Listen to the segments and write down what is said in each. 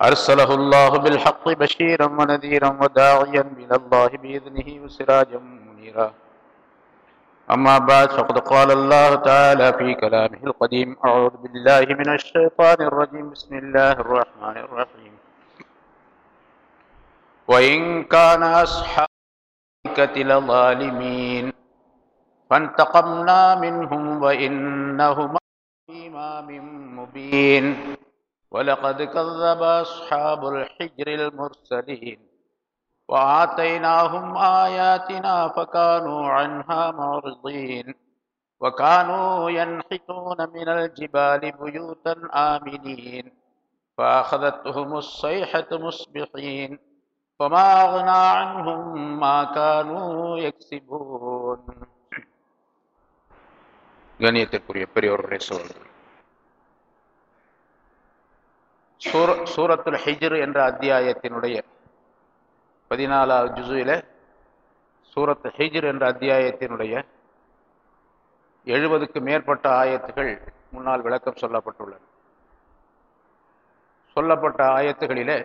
أرسله الله بالحق بشيرا ونذيرا وداعيا إلى الله بإذنه وسراجا منيرا. أما بعد فقد قال الله تعالى في كلامه القديم أعوذ بالله من الشيطان الرجيم. بسم الله الرحمن الرحيم. وإن كان أصحاب لظالمين فانتقمنا منهم وإنهما إمام مبين. ولقد كذب أصحاب الحجر المرسلين وآتيناهم آياتنا فكانوا عنها معرضين وكانوا ينحتون من الجبال بيوتا آمنين فأخذتهم الصيحة مصبحين فما أغنى عنهم ما كانوا يكسبون கணியத்திற்குரிய பெரியோருடைய சோழர்கள் சூர சூரத்துல் ஹிஜ்ரு என்ற அத்தியாயத்தினுடைய பதினாலாவது ஜுசுவில சூரத் ஹிஜ்ரு என்ற அத்தியாயத்தினுடைய எழுபதுக்கு மேற்பட்ட ஆயத்துகள் முன்னால் விளக்கம் சொல்லப்பட்டுள்ளன சொல்லப்பட்ட ஆயத்துகளிலே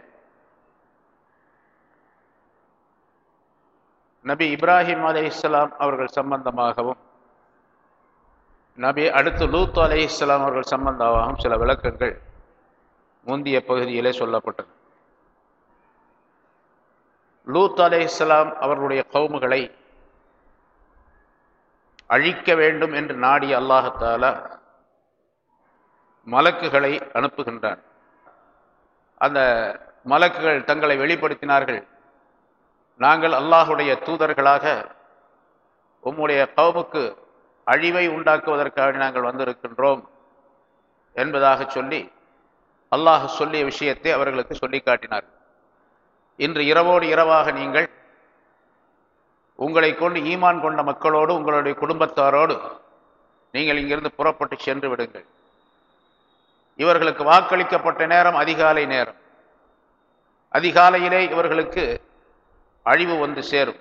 நபி இப்ராஹிம் அலை இஸ்லாம் அவர்கள் சம்பந்தமாகவும் நபி அடுத்து லூத் அலை இஸ்லாம் அவர்கள் சம்பந்தமாகவும் சில விளக்கங்கள் முந்திய பகுதியிலே சொல்லப்பட்டது. லூத் அலே இஸ்லாம் அவர்களுடைய கவுமுகளை அழிக்க வேண்டும் என்று நாடிய அல்லாஹத்தால மலக்குகளை அனுப்புகின்றான். அந்த மலக்குகள் தங்களை வெளிப்படுத்தினார்கள். நாங்கள் அல்லாஹுடைய தூதர்களாக உம்முடைய கவுமுக்கு அழிவை உண்டாக்குவதற்காக நாங்கள் வந்திருக்கின்றோம் என்பதாக சொல்லி அல்லாஹ் சொல்லிய விஷயத்தை அவர்களுக்கு சொல்லி காட்டினார். இன்று இரவோடு இரவாக நீங்கள் உங்களை கொண்டு ஈமான் கொண்ட மக்களோடு உங்களுடைய குடும்பத்தாரோடு நீங்கள் இங்கிருந்து புறப்பட்டு சென்று விடுங்கள். இவர்களுக்கு வாக்களிக்கப்பட்ட நேரம் அதிகாலை நேரம். அதிகாலையிலே இவர்களுக்கு அழிவு வந்து சேரும்.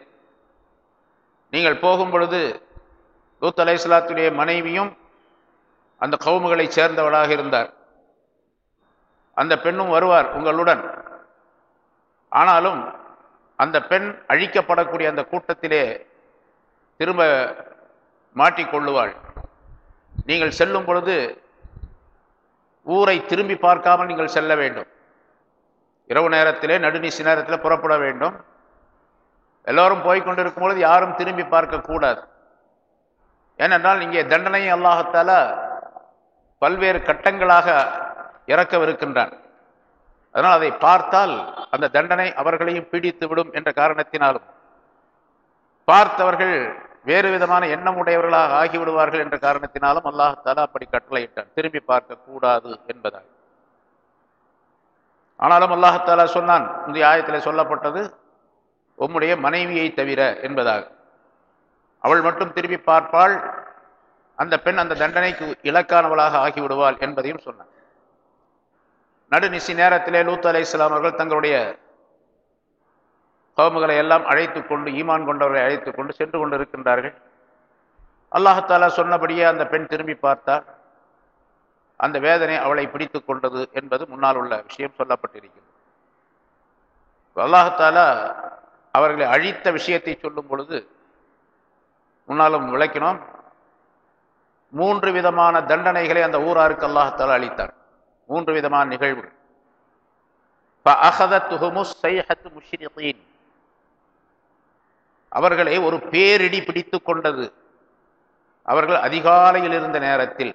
நீங்கள் போகும் பொழுது லூத் அலை இஸ்லாத்துடைய மனைவியும் அந்த கவுமுகளை சேர்ந்தவளாக இருந்தார். அந்த பெண்ணும் வருவார் உங்களுடன். ஆனாலும் அந்த பெண் அழிக்கப்படக்கூடிய அந்த கூட்டத்திலே திரும்ப மாட்டிக்கொள்ளுவாள் நீங்கள் செல்லும் பொழுது ஊரை திரும்பி பார்க்காமல் நீங்கள் செல்ல வேண்டும். இரவு நேரத்திலே நடுநீசி நேரத்தில் புறப்பட வேண்டும். எல்லோரும் போய்கொண்டிருக்கும் பொழுது யாரும் திரும்பி பார்க்கக்கூடாது ஏனென்றால் இங்கே தண்டனை அல்லாஹத்தால பல்வேறு கட்டங்களாக இறக்கவிருக்கின்றான். அதனால் அதை பார்த்தால் அந்த தண்டனை அவர்களையும் பீடித்து விடும் என்ற காரணத்தினாலும் பார்த்தவர்கள் வேறு விதமான எண்ணம் உடையவர்களாக ஆகிவிடுவார்கள் என்ற காரணத்தினாலும் அல்லாஹாலா அப்படி கட்டளையிட்டான். திரும்பி பார்க்க கூடாது என்பதால் ஆனாலும் அல்லாஹாலா சொன்னான் இந்த ஆயத்தில் சொல்லப்பட்டது உம்முடைய மனைவியை தவிர என்பதாக. அவள் மட்டும் திரும்பி பார்ப்பாள் அந்த பெண் அந்த தண்டனைக்கு இலக்கானவளாக ஆகிவிடுவாள் என்பதையும் சொன்னான். நடுநிசி நேரத்திலே லூத் அலை இஸ்லாம் அவர்கள் தங்களுடைய கவுமுகளை எல்லாம் அழைத்து கொண்டு ஈமான் கொண்டவர்களை அழைத்து கொண்டு சென்று கொண்டு இருக்கின்றார்கள் அல்லாஹாலா சொன்னபடியே அந்த பெண் திரும்பி பார்த்தார் அந்த வேதனை அவளை பிடித்து கொண்டது என்பது முன்னால் உள்ள விஷயம் சொல்லப்பட்டிருக்கிறது. அல்லாஹாலா அவர்களை அழித்த விஷயத்தை சொல்லும் பொழுது முன்னாலும் விளக்கினோம் மூன்று விதமான தண்டனைகளை அந்த ஊராருக்கு அல்லாஹால அளித்தார். மூன்று விதமான நிகழ்வுகள். அவர்களை ஒரு பேரிடி பிடித்து கொண்டது. அவர்கள் அதிகாலையில் இருந்த நேரத்தில்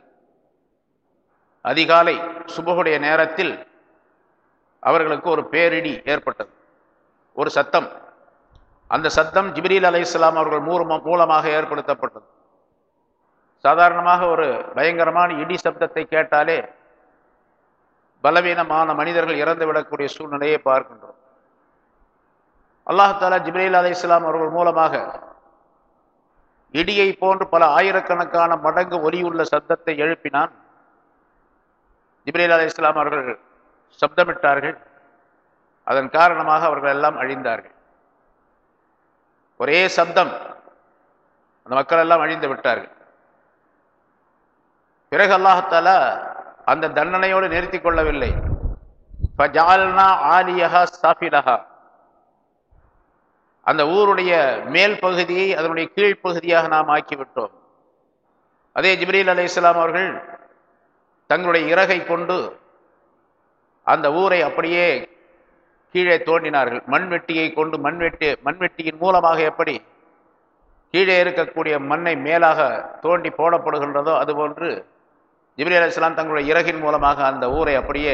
அதிகாலை சுபகுடைய நேரத்தில் அவர்களுக்கு ஒரு பேரிடி ஏற்பட்டது. ஒரு சத்தம். அந்த சத்தம் ஜிப்ரீல் அலை இஸ்லாம் அவர்கள் மூலமாக ஏற்படுத்தப்பட்டது. சாதாரணமாக ஒரு பயங்கரமான இடி சப்தத்தை கேட்டாலே பலவீனமான மனிதர்கள் இறந்து விடக்கூடிய சூழ்நிலையை பார்க்கின்றோம். அல்லாஹாலா ஜிப்ரீல் அலி இஸ்லாம் அவர்கள் மூலமாக இடியை போன்று பல ஆயிரக்கணக்கான மடங்கு ஒலியுள்ள சப்தத்தை எழுப்பினான். ஜிப்ரீல் அலி இஸ்லாம் அவர்கள் சப்தமிட்டார்கள். அதன் காரணமாக அவர்கள் எல்லாம் அழிந்தார்கள். ஒரே சப்தம் அந்த மக்கள் எல்லாம் அழிந்து விட்டார்கள். பிறகு அல்லாஹாலா அந்த தண்டனையோடு நிறுத்தி கொள்ளவில்லை. அந்த ஊருடைய மேல் பகுதியை அதனுடைய கீழ்ப்பகுதியாக நாம் ஆக்கிவிட்டோம். அதே ஜிப்ரீல் அலி இஸ்லாம் அவர்கள் தங்களுடைய இறகை கொண்டு அந்த ஊரை அப்படியே கீழே தோண்டினார்கள். மண்வெட்டியை கொண்டு மண்வெட்டி மண்வெட்டியின் மூலமாக எப்படி கீழே இருக்கக்கூடிய மண்ணை மேலாக தோண்டி போடப்படுகின்றதோ அதுபோன்று ஜிப்ரி அலி இஸ்லாம் தங்களுடைய இறகின் மூலமாக அந்த ஊரை அப்படியே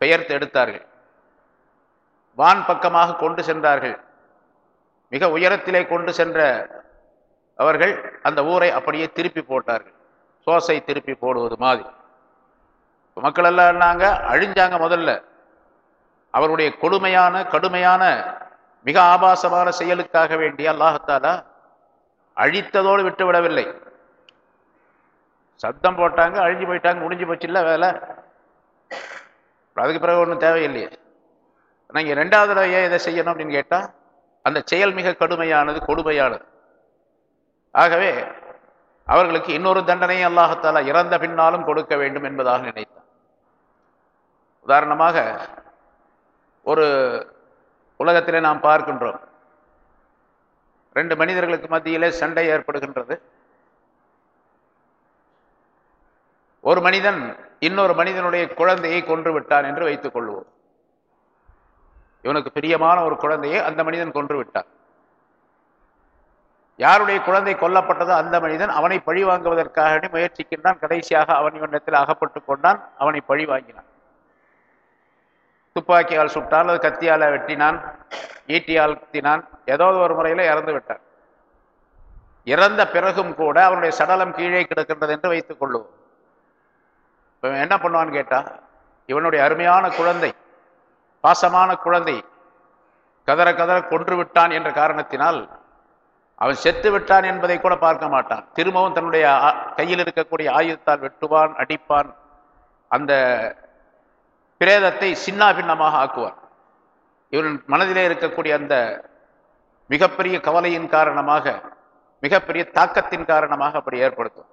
பெயர்த்து எடுத்தார்கள். வான் பக்கமாக கொண்டு சென்றார்கள். மிக உயரத்திலே கொண்டு சென்ற அவர்கள் அந்த ஊரை அப்படியே திருப்பி போட்டார்கள். சோசை திருப்பி போடுவது மாதிரி. மக்கள் எல்லாம் என்னாங்க? அழிஞ்சாங்க முதல்ல. அவருடைய கொடுமையான கடுமையான மிக ஆபாசமான செயலுக்காக வேண்டிய அல்லாஹத்தாலா அழித்ததோடு விட்டு விடவில்லை. சத்தம் போட்டாங்க அழிஞ்சு போயிட்டாங்க முடிஞ்சு போச்சு இல்லை வேலை. அதுக்கு பிறகு ஒன்றும் தேவையில்லையே. நீங்கள் ரெண்டாவது தடவை ஏன் இதை செய்யணும் அப்படின்னு கேட்டால் அந்த செயல் மிக கடுமையானது கொடுமையானது. ஆகவே அவர்களுக்கு இன்னொரு தண்டனையை அல்லாஹத்தாலா இறந்த பின்னாலும் கொடுக்க வேண்டும் என்பதாக நினைத்தான் உதாரணமாக ஒரு உலகத்திலே நாம் பார்க்கின்றோம். ரெண்டு மனிதர்களுக்கு மத்தியிலே சண்டை ஏற்படுகின்றது. ஒரு மனிதன் இன்னொரு மனிதனுடைய குழந்தையை கொன்று விட்டான் என்று வைத்துக் கொள்வோம். இவனுக்கு பிரியமான ஒரு குழந்தையை அந்த மனிதன் கொன்று விட்டான் யாருடைய குழந்தை கொல்லப்பட்டதோ அந்த மனிதன் அவனை பழி வாங்குவதற்காக முயற்சிக்கின்றான். கடைசியாக அவன் இவனிடத்தில் அகப்பட்டு கொண்டான். அவனை பழி வாங்கினான். துப்பாக்கியால் சுட்டான் அது கத்தியால் வெட்டினான் ஈட்டியால் குத்தினான் ஏதோ ஒரு முறையில் இறந்து விட்டான். இறந்த பிறகும் கூட அவனுடைய சடலம் கீழே கிடக்கின்றது என்று வைத்துக் கொள்ளுவோம் இப்போ என்ன பண்ணுவான்னு கேட்டா இவனுடைய அருமையான குழந்தை பாசமான குழந்தை கதற கதற கொன்று விட்டான் என்ற காரணத்தினால் அவன் செத்து விட்டான் என்பதை கூட பார்க்க மாட்டான். திரும்பவும் தன்னுடைய கையில் இருக்கக்கூடிய ஆயுதத்தால் வெட்டுவான் அடிப்பான். அந்த பிரேதத்தை சின்னா பின்னமாக ஆக்குவார் இவன் மனதிலே இருக்கக்கூடிய அந்த மிகப்பெரிய கவலையின் காரணமாக மிகப்பெரிய தாக்கத்தின் காரணமாக அப்படி ஏற்படுத்தும்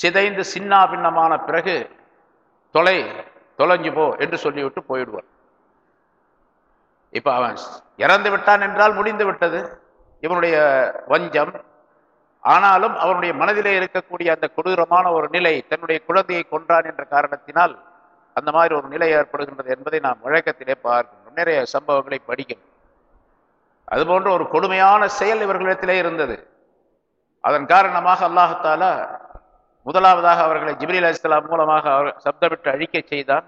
சிதைந்து சின்னா பின்னமான பிறகு தொலை தொலைஞ்சு போ என்று சொல்லிவிட்டு போயிடுவான். இப்போ அவன் இறந்து விட்டான் என்றால் முடிந்து விட்டது. இவனுடைய வஞ்சம். ஆனாலும் அவனுடைய மனதிலே இருக்கக்கூடிய அந்த கொடூரமான ஒரு நிலை தன்னுடைய குழந்தையை கொன்றான் என்ற காரணத்தினால் அந்த மாதிரி ஒரு நிலை ஏற்படுகின்றது என்பதை நாம் வழக்கத்திலே பார்க்கணும் நிறைய சம்பவங்களை படிக்கணும் அதுபோன்ற ஒரு கொடுமையான செயல் இவர்களிடத்திலே இருந்தது. அதன் காரணமாக அல்லாஹால முதலாவதாக அவர்களை ஜிப்ரீல் அலிஸ்லாம் மூலமாக அவர் சப்தமிட்டு அழிக்க செய்தான்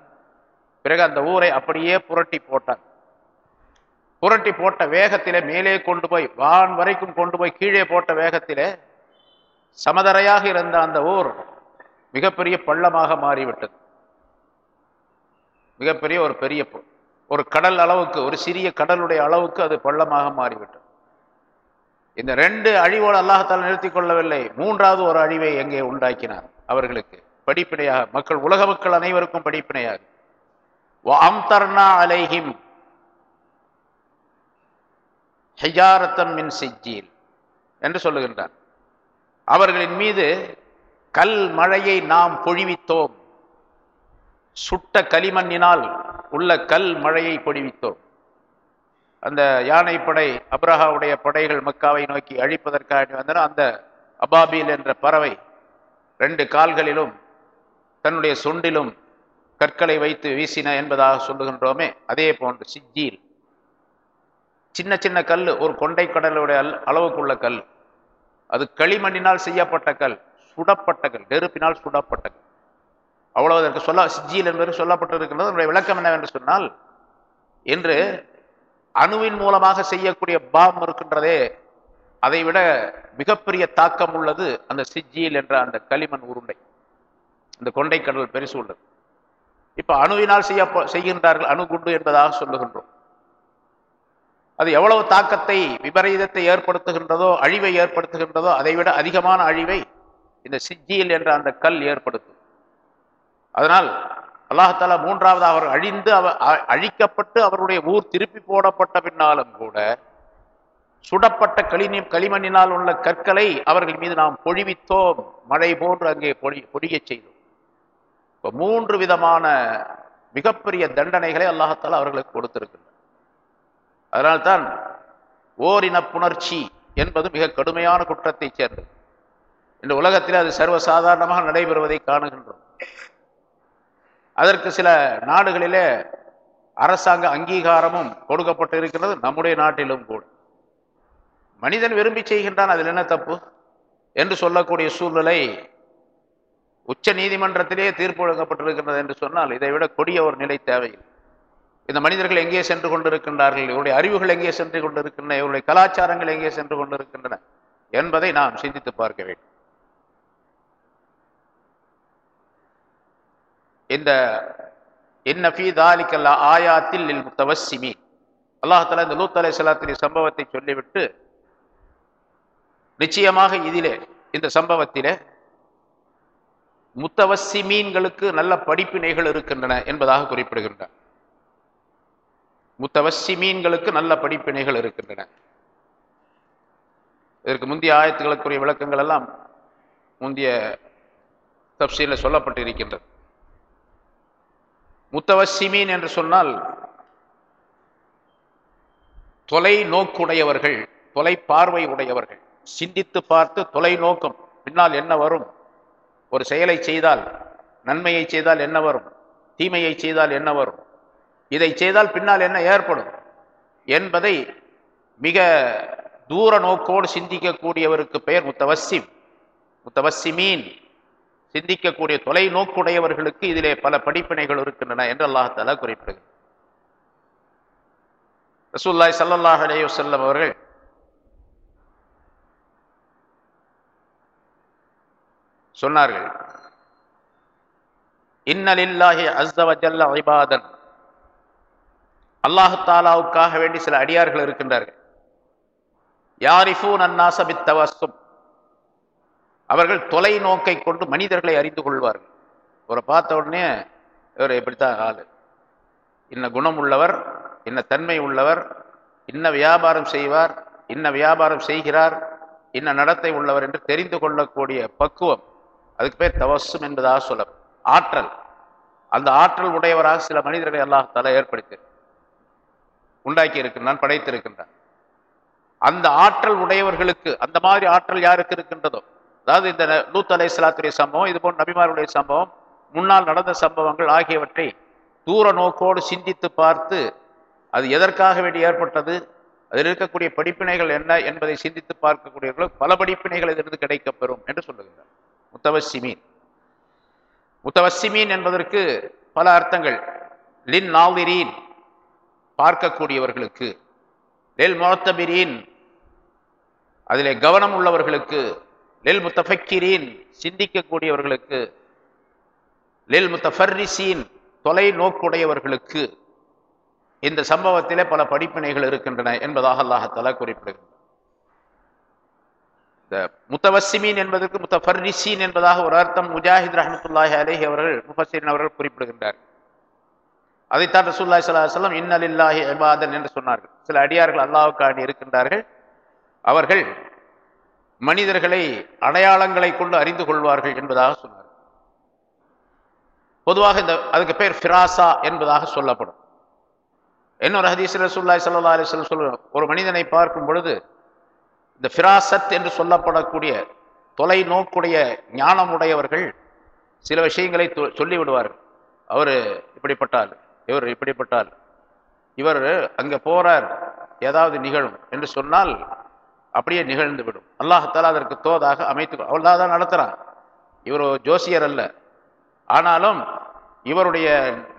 பிறகு அந்த ஊரை அப்படியே புரட்டி போட்டான் புரட்டி போட்ட வேகத்திலே மேலே கொண்டு போய் வான் வரைக்கும் கொண்டு போய் கீழே போட்ட வேகத்திலே சமதரையாக இருந்த அந்த ஊர் மிகப்பெரிய பள்ளமாக மாறிவிட்டது. மிகப்பெரிய ஒரு பெரிய ஒரு கடல் அளவுக்கு ஒரு சிறிய கடலுடைய அளவுக்கு அது பள்ளமாக மாறிவிட்டது. இந்த ரெண்டு அழிவோடு அல்லாஹால நிறுத்தி கொள்ளவில்லை. மூன்றாவது ஒரு அழிவை எங்கே உண்டாக்கினார்? அவர்களுக்கு படிப்பினையாக மக்கள் உலக மக்கள் அனைவருக்கும் படிப்பினையாக. அலைஹிம் ஹெஜாரத்தம் மின் சிஜீல் என்று சொல்லுகின்றார். அவர்களின் மீது கல் மழையை நாம் பொழிவித்தோம். சுட்ட களிமண்ணினால் உள்ள கல் மழையை பொழிவித்தோம். அந்த யானைப்படை அப்ரஹாவுடைய படைகள் மக்காவை நோக்கி அழிப்பதற்காக வந்தன. அந்த அபாபீல் என்ற பறவை ரெண்டு கால்களிலும் தன்னுடைய சுண்டிலும் கற்களை வைத்து வீசின என்பதாக சொல்லுகின்றோமே அதே போன்று சிஜீல் சின்ன சின்ன கல் ஒரு கொண்டை கடலுடைய அளவுக்குள்ள கல். அது களிமண்ணினால் செய்யப்பட்ட கல் சுடப்பட்ட கல் நெருப்பினால் சுடப்பட்ட கல். அவ்வளவு அதற்கு சொல்ல சிஜியில் என்பது சொல்லப்பட்டிருக்கின்றது. அதனுடைய விளக்கம் என்னவென்று சொன்னால் இன்று அணுவின் மூலமாக செய்யக்கூடிய பாம் இருக்கின்றதே அதை விட மிகப்பெரிய தாக்கம் உள்ளது அந்த சிஜியில் என்ற அந்த களிமண் உருண்டை. அந்த கொண்டை கடல் பெருசு உள்ளது. இப்ப அணுவினால் செய்ய செய்கின்றார்கள் அணுகுண்டு என்பதாக சொல்லுகின்றோம். அது எவ்வளவு தாக்கத்தை விபரீதத்தை ஏற்படுத்துகின்றதோ அழிவை ஏற்படுத்துகின்றதோ அதைவிட அதிகமான அழிவை இந்த சிஜியில் என்ற அந்த கல் ஏற்படுத்தும். அதனால் அல்லாஹால மூன்றாவது அவர் அழிந்து அவ அழிக்கப்பட்டு அவருடைய ஊர் திருப்பி போடப்பட்ட பின்னாலும் கூட சுடப்பட்ட களினி களிமண்ணினால் உள்ள கற்களை அவர்கள் மீது நாம் பொழிவித்தோம். மழை போன்று அங்கே பொழி பொடியச் செய்தோம். இப்போ மூன்று விதமான மிகப்பெரிய தண்டனைகளை அல்லாஹால அவர்களுக்கு கொடுத்திருக்கின்றனர் அதனால்தான் ஓரின புணர்ச்சி என்பது மிக கடுமையான குற்றத்தைச் சேர்ந்தது. இந்த உலகத்தில் அது சர்வசாதாரணமாக நடைபெறுவதை காணுகின்றோம். அதற்கு சில நாடுகளிலே அரசாங்க அங்கீகாரமும் கொடுக்கப்பட்டு இருக்கிறது நம்முடைய நாட்டிலும் கூட. மனிதன் விரும்பி செய்கின்றான் அதில் என்ன தப்பு? என்று சொல்லக்கூடிய சூழ்நிலை உச்ச நீதிமன்றத்திலே தீர்ப்பு வழங்கப்பட்டிருக்கின்றது என்று சொன்னால் இதை விட கொடிய ஒரு நிலை தேவையில்லை. இந்த மனிதர்கள் எங்கே சென்று கொண்டிருக்கின்றார்கள்? இவருடைய அறிவுகள் எங்கே சென்று கொண்டிருக்கின்றன? இவருடைய கலாச்சாரங்கள் எங்கே சென்று கொண்டிருக்கின்றன? என்பதை நாம் சிந்தித்து பார்க்க வேண்டும். இந்த என்ன ஃபீ தாலிக்கல்லா ஆயாத்தில் முத்தவசிமி அல்லாஹால இந்த லூத் அலை சலாத்தின் சம்பவத்தை சொல்லிவிட்டு நிச்சயமாக இதிலே இந்த சம்பவத்திலே முத்தவசி மீன்களுக்கு நல்ல படிப்பினைகள் இருக்கின்றன என்பதாக குறிப்பிடுகின்றார். முத்தவசி மீன்களுக்கு நல்ல படிப்பினைகள் இருக்கின்றன. இதற்கு முந்தைய ஆயத்துகளுக்குரிய விளக்கங்கள் எல்லாம் முந்தைய தப்சீலில் சொல்லப்பட்டிருக்கின்றது. முத்தவசிமீன் என்று சொன்னால் தொலை நோக்குடையவர்கள் தொலை பார்வை உடையவர்கள். சிந்தித்து பார்த்து தொலை நோக்கம் பின்னால் என்ன வரும்? ஒரு செயலை செய்தால் நன்மையை செய்தால் என்ன வரும்? தீமையை செய்தால் என்ன வரும்? இதை செய்தால் பின்னால் என்ன ஏற்படும்? என்பதை மிக தூர நோக்கோடு சிந்திக்கக்கூடியவருக்கு பெயர் முத்தவசிம். முத்தவசிமீன். சிந்திக்கக்கூடிய தொலைநோக்குடையவர்களுக்கு இதிலே பல படிப்பினைகள் இருக்கின்றன என்று அல்லாஹால குறிப்பிடுகிறார் ரசூல்லாய் சல்லாஹ் அலேயு செல்லம் அவர்கள் சொன்னார்கள் இன்னலில்லாஹி அஸ்தவஜல்ல ஐபாதன் அல்லாஹு தாலாவுக்காக வேண்டி சில அடியார்கள் இருக்கின்றார்கள். யாரிஃபூன் அன்னாசபித்தவசும் அவர்கள் தொலைநோக்கை கொண்டு மனிதர்களை அறிந்து கொள்வார்கள். இவரை பார்த்த உடனே இவர் எப்படித்தான் ஆள். இன்ன குணம் உள்ளவர் இன்ன தன்மை உள்ளவர் இன்ன வியாபாரம் செய்வார் இன்ன வியாபாரம் செய்கிறார் இன்ன நடத்தை உள்ளவர் என்று தெரிந்து கொள்ளக்கூடிய பக்குவம். அதுக்கு பேர் தவசும் என்பதாக சொல்லம் ஆற்றல். அந்த ஆற்றல் உடையவராக சில மனிதர்களை அல்லாஹ் தலை ஏற்படுத்தி உண்டாக்கி இருக்கின்றான் படைத்திருக்கின்றான் அந்த ஆற்றல் உடையவர்களுக்கு அந்த மாதிரி ஆற்றல் யாருக்கு இருக்கின்றதோ அதாவது இந்த லூத் அலை சலாத்துடைய சம்பவம் இது போன்ற நபிமாருடைய சம்பவம் முன்னால் நடந்த சம்பவங்கள் ஆகியவற்றை தூர நோக்கோடு சிந்தித்து பார்த்து அது எதற்காக வேண்டி ஏற்பட்டது அதில் இருக்கக்கூடிய படிப்பினைகள் என்ன என்பதை சிந்தித்து பார்க்கக்கூடியவர்கள் பல படிப்பினைகள் இதிலிருந்து கிடைக்கப்பெறும் என்று சொல்லுகிறார் முத்தவசிமீன் முத்தவசிமீன் என்பதற்கு பல அர்த்தங்கள். லின் நாவிரீன் பார்க்கக்கூடியவர்களுக்கு. லெல் மொத்தபிரீன் அதிலே கவனம் உள்ளவர்களுக்கு லில் முத்தஃபக்கிரீன் சிந்திக்கக்கூடியவர்களுக்கு. லில் முத்தஃபர்ரிசீன் தொலை நோக்குடையவர்களுக்கு இந்த சம்பவத்திலே பல படிப்பினைகள் இருக்கின்றன என்பதாக அல்லாஹத்தாலா குறிப்பிடுகின்றன. இந்த முத்தவசிமீன் என்பதற்கு முத்தஃபர்ரிசீன் என்பதாக ஒரு அர்த்தம் முஜாஹித் ரஹமத்துல்லாஹி அலேஹி அவர்கள் முஃபசீன் அவர்கள் குறிப்பிடுகின்றார் அதைத்தான் ரசூல்லாய் சல்லா சொல்லம் இன்னலில்லாஹி இபாதன் என்று சொன்னார்கள். சில அடியார்கள் அல்லாவுக்காண்டி இருக்கின்றார்கள். அவர்கள் மனிதர்களை அடையாளங்களை கொண்டு அறிந்து கொள்வார்கள் என்பதாக சொன்னார். பொதுவாக இந்த அதுக்கு பேர் ஃபிராசா என்பதாக சொல்லப்படும். இன்னொரு ஹதீஸ் ரசூல்லாய் சல்லா அலிஸ்லம் சொல்ல ஒரு மனிதனை பார்க்கும் பொழுது இந்த ஃபிராசத் என்று சொல்லப்படக்கூடிய தொலை நோக்குடைய ஞானமுடையவர்கள் சில விஷயங்களை சொல்லிவிடுவார் அவர் இப்படிப்பட்டால் இவர் இப்படிப்பட்டால் இவர் அங்கே போறார் ஏதாவது நிகழும் என்று சொன்னால் அப்படியே நிகழ்ந்து விடும். அல்லாஹத்தாலா அதற்கு தோதாக அமைத்து அவ்வளோ தான் நடத்துகிறான் இவர் ஜோசியர் அல்ல. ஆனாலும் இவருடைய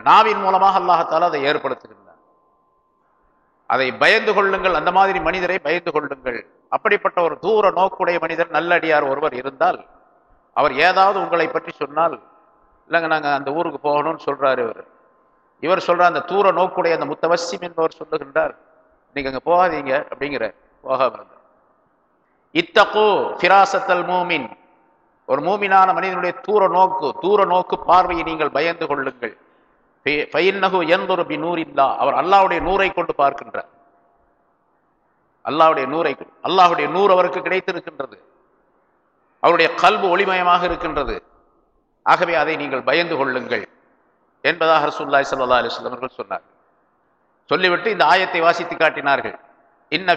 நாவின் மூலமாக அல்லாஹத்தாலா அதை ஏற்படுத்துகின்றார் அதை பயந்து கொள்ளுங்கள். அந்த மாதிரி மனிதரை பயந்து கொள்ளுங்கள். அப்படிப்பட்ட ஒரு தூர நோக்குடைய மனிதர் நல்லடியார் ஒருவர் இருந்தால் அவர் ஏதாவது உங்களை பற்றி சொன்னால் இல்லைங்க நாங்கள் அந்த ஊருக்கு போகணும்னு சொல்றாரு இவர். இவர் சொல்ற அந்த தூர நோக்குடைய அந்த முத்தவசியம் என்பவர் சொல்லுகின்றார் நீங்க அங்கே போகாதீங்க அப்படிங்கிற போகாமல் இருந்தார் இத்தகோ ஃபிராசத்தல் மூமின். ஒரு மூமினான மனிதனுடைய தூர நோக்கு தூர நோக்கு பார்வையை நீங்கள் பயந்து கொள்ளுங்கள். ஃபைன்னஹு யன்துரு பி நூறில்லா அவர் அல்லாவுடைய நூரை கொண்டு பார்க்கின்றார். அல்லாஹ்வுடைய நூரை கொண்டு நூறு அவருக்கு கிடைத்திருக்கின்றது. அவருடைய கல்வு ஒளிமயமாக இருக்கின்றது. ஆகவே அதை நீங்கள் பயந்து கொள்ளுங்கள் என்பதாக ரசூல்லாய் சல்லா அலிஸ்லாம் அவர்கள் சொன்னார் சொல்லிவிட்டு இந்த ஆயத்தை வாசித்து காட்டினார்கள். இன்ன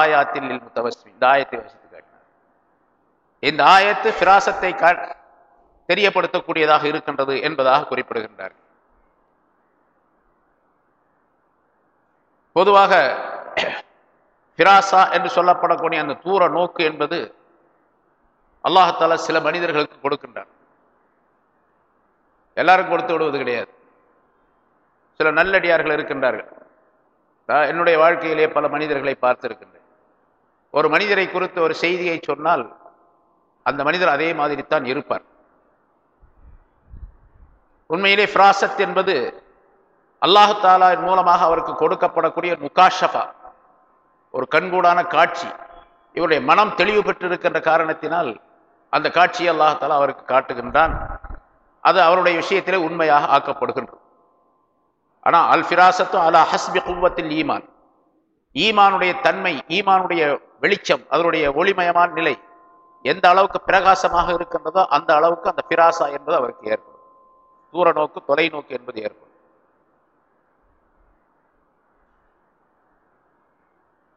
ஆயாத்தில் முத்தவஸ்மி இந்த ஆயத்தை வசித்து காட்டினார். இந்த ஆயத்து ஃபிராசத்தை கா தெரியப்படுத்தக்கூடியதாக இருக்கின்றது என்பதாக குறிப்பிடுகின்றார். பொதுவாக ஃபிராசா என்று சொல்லப்படக்கூடிய அந்த தூர நோக்கு என்பது அல்லாஹால சில மனிதர்களுக்கு கொடுக்கின்றார் எல்லாரும் கொடுத்து விடுவது கிடையாது. சில நல்லடியார்கள் இருக்கின்றார்கள். நான் என்னுடைய வாழ்க்கையிலே பல மனிதர்களை பார்த்திருக்கின்றேன். ஒரு மனிதரை குறித்து ஒரு செய்தியை சொன்னால் அந்த மனிதர் அதே மாதிரி தான் இருப்பார். உண்மையிலே ஃப்ராசத் என்பது அல்லாஹு தாலா மூலமாக அவருக்கு கொடுக்கப்படக்கூடிய முகாஷபா ஒரு கண்கூடான காட்சி. இவருடைய மனம் தெளிவு பெற்றிருக்கின்ற காரணத்தினால் அந்த காட்சியை அல்லாஹாலா அவருக்கு காட்டுகின்றான். அது அவருடைய விஷயத்திலே உண்மையாக ஆக்கப்படுகின்றது. ஆனால் அல் ஃபிராசத்து அலா ஹஸ்பி குவத்தில் ஈமான். ஈமானுடைய தன்மை ஈமானுடைய வெளிச்சம் அதனுடைய ஒளிமயமான நிலை எந்த அளவுக்கு பிரகாசமாக இருக்கின்றதோ அந்த அளவுக்கு அந்த பிராசா என்பது அவருக்கு ஏற்படும். தூர நோக்கு தொலைநோக்கு என்பது ஏற்படும்.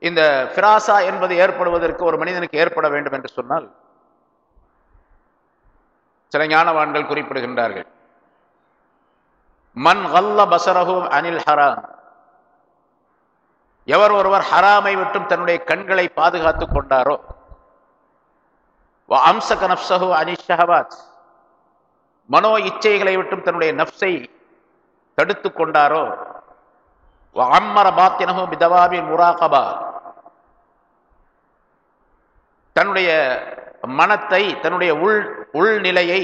இந்த பிராசா என்பது ஏற்படுவதற்கு ஒரு மனிதனுக்கு ஏற்பட வேண்டும் என்று சொன்னால் சில ஞானவான்கள் குறிப்பிடுகின்றார்கள். மன் கல்ல பசரஹு அனில் ஹராம். எவர் ஒருவர் ஹராமை விட்டும் தன்னுடைய கண்களை பாதுகாத்துக் கொண்டாரோ? அம்சக நப்சஹு அனிஷஹவாத் மனோ இச்சைகளை விட்டும் தன்னுடைய நப்சை தடுத்து கொண்டாரோ? அம்மர பாத்தினஹு பிதவாபின் முராகபா. தன்னுடைய மனத்தை தன்னுடைய உள் உள்நிலையை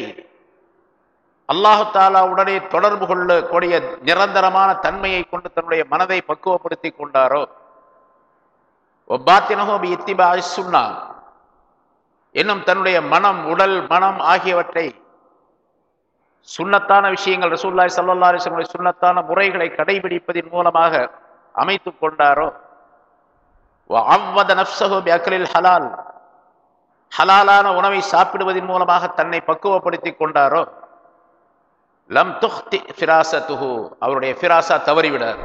அல்லாஹு உடனே தொடர்பு கொள்ளக்கூடிய நிரந்தரமான தன்மையை கொண்டு தன்னுடைய மனதை பக்குவப்படுத்தி கொண்டாரோ? ஒப்பாத்தினகோபி இத்திபா சுன்னா இன்னும் தன்னுடைய மனம் உடல் மனம் ஆகியவற்றை சுண்ணத்தான விஷயங்கள் ரசூல்லாய் சல்லா அலிஸ்லமுடைய சுண்ணத்தான முறைகளை கடைபிடிப்பதன் மூலமாக அமைத்து கொண்டாரோ? அவ்வத நப்சகோபி அக்கலில் ஹலால். ஹலாலான உணவை சாப்பிடுவதன் மூலமாக தன்னை பக்குவப்படுத்தி கொண்டாரோ? லம் துஹ்தி ஃபிராசத்துஹு அவருடைய ஃபிராசா தவறிவிடார்.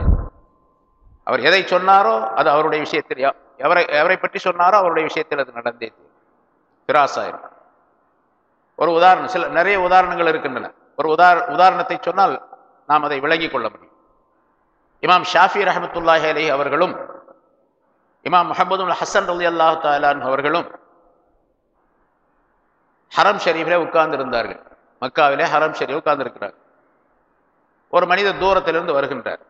அவர் எதை சொன்னாரோ அது அவருடைய விஷயத்தில் எவரை எவரை பற்றி சொன்னாரோ அவருடைய விஷயத்தில் அது நடந்தே ஃபிராசா ஒரு உதாரணம் சில நிறைய உதாரணங்கள் இருக்கின்றன. ஒரு உதார உதாரணத்தை சொன்னால் நாம் அதை விளங்கி கொள்ள முடியும். இமாம் ஷாஃபி ரஹமத்துல்லாஹ் அலி அவர்களும் இமாம் முகமது ஹசன் அலி அல்லாஹு தாலான் அவர்களும் ஹரம் ஷரீஃபிலே உட்கார்ந்து இருந்தார்கள் மக்காவிலே ஹரம் ஷரீஃப் உட்கார்ந்துருக்கிறார். ஒரு மனிதர் தூரத்திலிருந்து வருகின்றார்.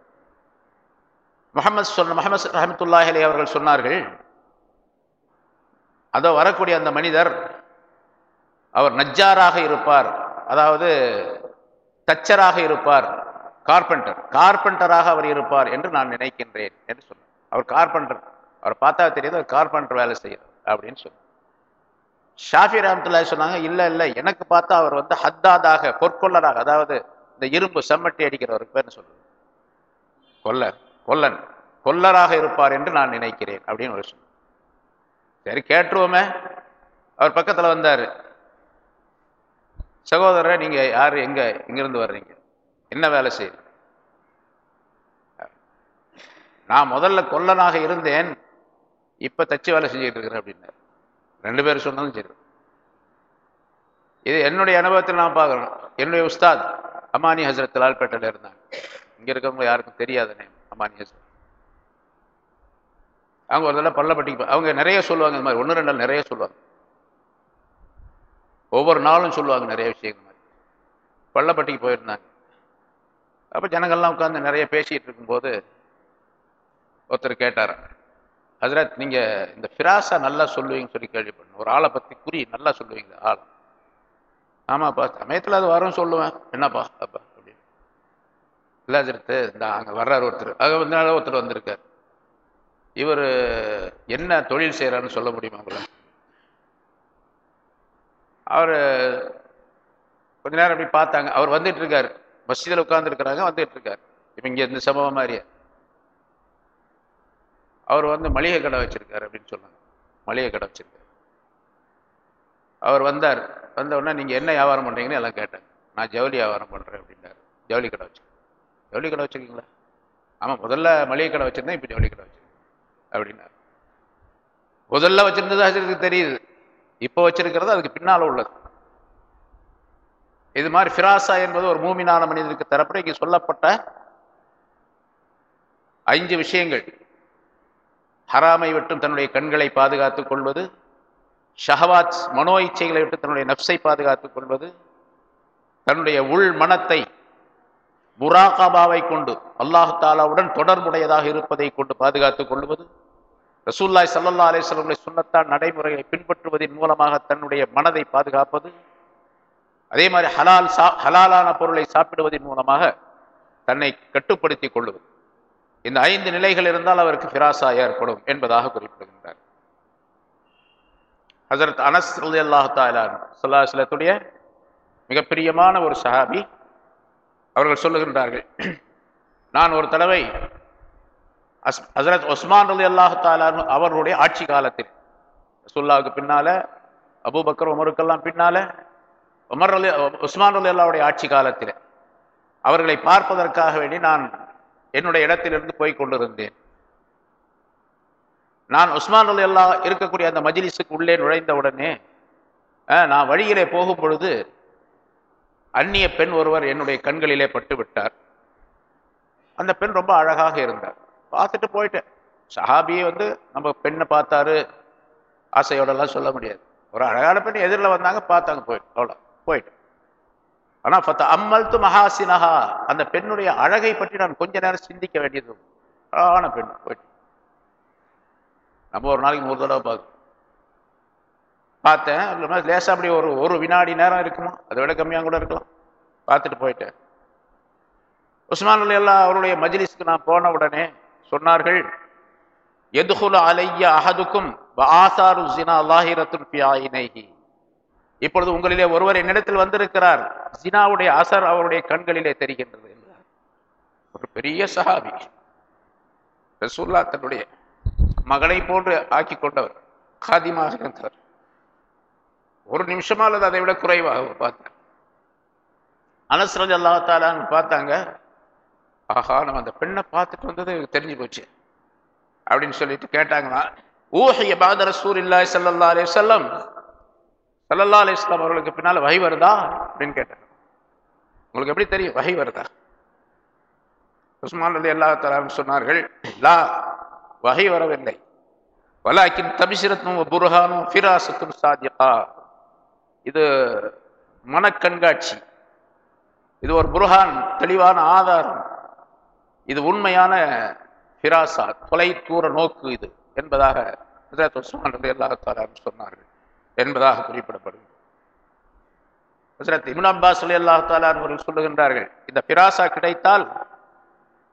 முகமது சொன்ன முகமது ரஹமத்துல்லாஹி அவர்கள் சொன்னார்கள் அதோ வரக்கூடிய அந்த மனிதர் அவர் நஜ்ஜாராக இருப்பார் அதாவது தச்சராக இருப்பார் கார்பெண்டர் கார்பெண்டராக அவர் இருப்பார் என்று நான் நினைக்கின்றேன் என்று சொன்னார். அவர் கார்பெண்டர் அவர் பார்த்தா தெரியுது அவர் கார்பெண்டர் வேலை செய்யறார் அப்படின்னு சொன்னார். ஷாஃபி ரஹமத்துல்லா சொன்னாங்க இல்லை இல்லை எனக்கு பார்த்தா அவர் வந்து ஹத்தாதாக பொற்கொள்ளராக அதாவது இந்த இரும்பு செம்மட்டி அடிக்கிறவருக்கு பேர் சொல்லுது கொல்லர் கொல்லன் கொல்லராக இருப்பார் என்று நான் நினைக்கிறேன் அப்படின்னு ஒரு சொன்னார். சரி கேட்டுருவோமே. அவர் பக்கத்தில் வந்தார். சகோதரர் நீங்கள் யார் எங்க இங்கிருந்து வர்றீங்க? என்ன வேலை செய்யுது நான் முதல்ல கொல்லனாக இருந்தேன் இப்போ தச்சு வேலை செஞ்சுட்டு இருக்கிறேன் அப்படின்னாரு. ரெண்டு பேரும் சொன்னதும் சரி. இது என்னுடைய அனுபவத்தில் நான் பார்க்குறேன். என்னுடைய உஸ்தாத் அமானி ஹசரத் லால்பேட்டையில் இருந்தாங்க. இங்கே இருக்கவங்க யாருக்கும் தெரியாத நேம் அமானி ஹசரத். அவங்க ஒரு தடவை பள்ளப்பட்டிக்கு அவங்க நிறைய சொல்லுவாங்க இந்த மாதிரி. ஒன்று ரெண்டு நாள் நிறைய சொல்லுவாங்க. ஒவ்வொரு நாளும் சொல்லுவாங்க நிறைய விஷயங்கள் மாதிரி. பள்ளப்பட்டிக்கு போயிருந்தாங்க. அப்போ ஜனங்கள்லாம் உட்காந்து நிறைய பேசிகிட்டு இருக்கும்போது ஒருத்தர் கேட்டார் ஹசரத் நீங்கள் இந்த ஃபிராஸை நல்லா சொல்லுவீங்கன்னு சொல்லி கேள்விப்படணும் ஒரு ஆளை பற்றி குறி நல்லா சொல்லுவீங்க ஆள். ஆமாப்பா சமயத்தில் அது வரும் சொல்லுவேன். என்னப்பா அப்பா அப்படின்னு. இல்லை இந்த அங்கே வர்றாரு ஒருத்தர். அங்கே வந்து ஒருத்தர் வந்திருக்கார். இவர் என்ன தொழில் செய்கிறாருன்னு சொல்ல முடியுமா உங்களை அவர் கொஞ்ச நேரம் அப்படி பார்த்தாங்க. அவர் வந்துட்டு இருக்காரு. மசிதில் உட்கார்ந்துருக்கிறாங்க வந்துட்டு இருக்காரு. இப்போ இங்கே இந்த சம்பவம் மாதிரியே. அவர் வந்து மளிகை கடை வச்சுருக்காரு அப்படின்னு சொன்னாங்க மளிகை கடை வச்சுருக்காரு. அவர் வந்தார். வந்த உடனே நீங்கள் என்ன வியாபாரம் பண்ணுறீங்கன்னு எல்லாம் கேட்டேன். நான் ஜவுளி வியாபாரம் பண்ணுறேன் அப்படின்னாரு. ஜவுளி கடை வச்சுருக்கேன் ஜவுளி கடை வச்சுருக்கீங்களா? ஆமாம் முதல்ல மளிகை கடை வச்சுருந்தேன் இப்போ ஜவுளி கடை வச்சுருக்கேன் அப்படின்னாரு. முதல்ல வச்சிருந்தது ஹசரத்துக்கு தெரியுது. இப்போ வச்சிருக்கிறது அதுக்கு பின்னால் உள்ளது. இது மாதிரி ஃபிராசா என்பது ஒரு மூமினான மனிதனுக்கு தரப்பட இங்கே சொல்லப்பட்ட ஐந்து விஷயங்கள். ஹராமை விட்டும் தன்னுடைய கண்களை பாதுகாத்துக் கொள்வது ஷஹவாத் மனோ இச்சைகளை விட்டு தன்னுடைய நப்சை பாதுகாத்துக் கொள்வது தன்னுடைய உள் மனத்தை முராகாபாவை கொண்டு அல்லாஹு தாலாவுடன் தொடர்புடையதாக இருப்பதை கொண்டு பாதுகாத்துக் கொள்வது ரசூல்லாய் சல்லா அலிஸ்வலமுடைய சுண்ணத்தான் நடைமுறைகளை பின்பற்றுவதன் மூலமாக தன்னுடைய மனதை பாதுகாப்பது அதே மாதிரி ஹலால் சா ஹலாலான பொருளை சாப்பிடுவதன் மூலமாக தன்னை கட்டுப்படுத்திக் கொள்வது. இந்த ஐந்து நிலைகள் இருந்தால் அவருக்கு பிராசா ஏற்படும் என்பதாக குறிப்பிடுகின்றார். ஹசரத் அனஸ் ரலி அல்லாஹு சொல்லாஹலத்துடைய மிக பிரியமான ஒரு சஹாபி அவர்கள் சொல்லுகின்றார்கள் நான் ஒரு தடவை அஸ் ஹசரத் ஒஸ்மான் அலி அல்லாஹு அவர்களுடைய ஆட்சி காலத்தில் சுல்லாவுக்கு பின்னால அபுபக்கர் உமருக்கெல்லாம் பின்னால உமர் அலி உஸ்மான் அலி அல்லாவுடைய ஆட்சி காலத்தில் அவர்களை பார்ப்பதற்காக வேண்டி நான் என்னுடைய இடத்திலிருந்து போய் கொண்டிருந்தேன். நான் உஸ்மான் அலி அல்லா இருக்கக்கூடிய அந்த மஜிலிஸுக்கு உள்ளே நுழைந்த உடனே நான் வழியிலே போகும் பொழுது அந்நிய பெண் ஒருவர் என்னுடைய கண்களிலே பட்டு விட்டார் அந்த பெண் ரொம்ப அழகாக இருந்தார். பார்த்துட்டு போயிட்டேன். சஹாபியை வந்து நம்ம பெண்ணை பார்த்தாரு ஆசையோடலாம் சொல்ல முடியாது. ஒரு அழகான பெண் எதிரில் வந்தாங்க பார்த்தாங்க போயிட்டு அவ்வளோ போயிட்டு. ஆனால் ஃபத்த அம்மல்து மகாசினஹா அந்த பெண்ணுடைய அழகை பற்றி நான் கொஞ்ச நேரம் சிந்திக்க வேண்டியது. ஆன பெண் போயிட்டு. நம்ம ஒரு நாளைக்கு ஒரு தடவை பார்க்கணும். பார்த்தேன். இல்லைன்னா லேசாக அப்படி ஒரு ஒரு வினாடி நேரம் இருக்குமா? அதை விட கம்மியாக கூட இருக்கலாம். பார்த்துட்டு போயிட்டேன். உஸ்மான் அலி அல்லா அவருடைய மஜ்லிஸ்க்கு நான் போன உடனே சொன்னார்கள் எதுகுல அலைய அஹதுக்கும் ஆசாரு ஜினா அல்லாஹிரத்துன் பியாயினைஹி இப்பொழுது உங்களிலே ஒருவர் என்னிடத்தில் வந்திருக்கிறார். ஜினாவுடைய அசர் அவருடைய கண்களிலே தெரிகின்றது என்றார். ஒரு பெரிய சஹாபி. ரசூல்லா தன்னுடைய மகனை போன்று ஆக்கி கொண்டவர் காதிமாக இருந்தவர் ஒரு நிமிஷமா அல்லது அதை விட குறைவாக பார்த்தார். அனஸ்ரஜ் அல்லாத்தாலான்னு பார்த்தாங்க. ஆஹா நம்ம அந்த பெண்ணை பார்த்துட்டு வந்தது தெரிஞ்சு போச்சு அப்படின்னு சொல்லிட்டு கேட்டாங்கன்னா ஊஹைய பாத ரசூர் இல்லா சல்லா அலே செல்லம் சல்லல்லா அலி இஸ்லாம் அவர்களுக்கு பின்னால் வகை வருதா அப்படின்னு கேட்டார் உங்களுக்கு எப்படி தெரியும்? வகை வருதா? உஸ்மான் அலி அல்லா தலான்னு சொன்னார்கள் லா வகை வரவில்லை. வலாக்கின் தபிசிரத்தும் புருஹானும் ஃபிராசத்தும் சாத்தியா இது மனக்கண்காட்சி. இது ஒரு புருஹான் தெளிவான ஆதாரம். இது உண்மையான ஃபிராசா தொலை தூர நோக்கு இது என்பதாக உஸ்மான் அலி அல்லா தலான்னு சொன்னார்கள். என்பதாக குறிப்பிடப்படுகிறது. ஹசரத் இமுன் அப்பாஸ் அலி அல்லா அவர்கள் சொல்லுகின்றார்கள் இந்த பிராசா கிடைத்தால்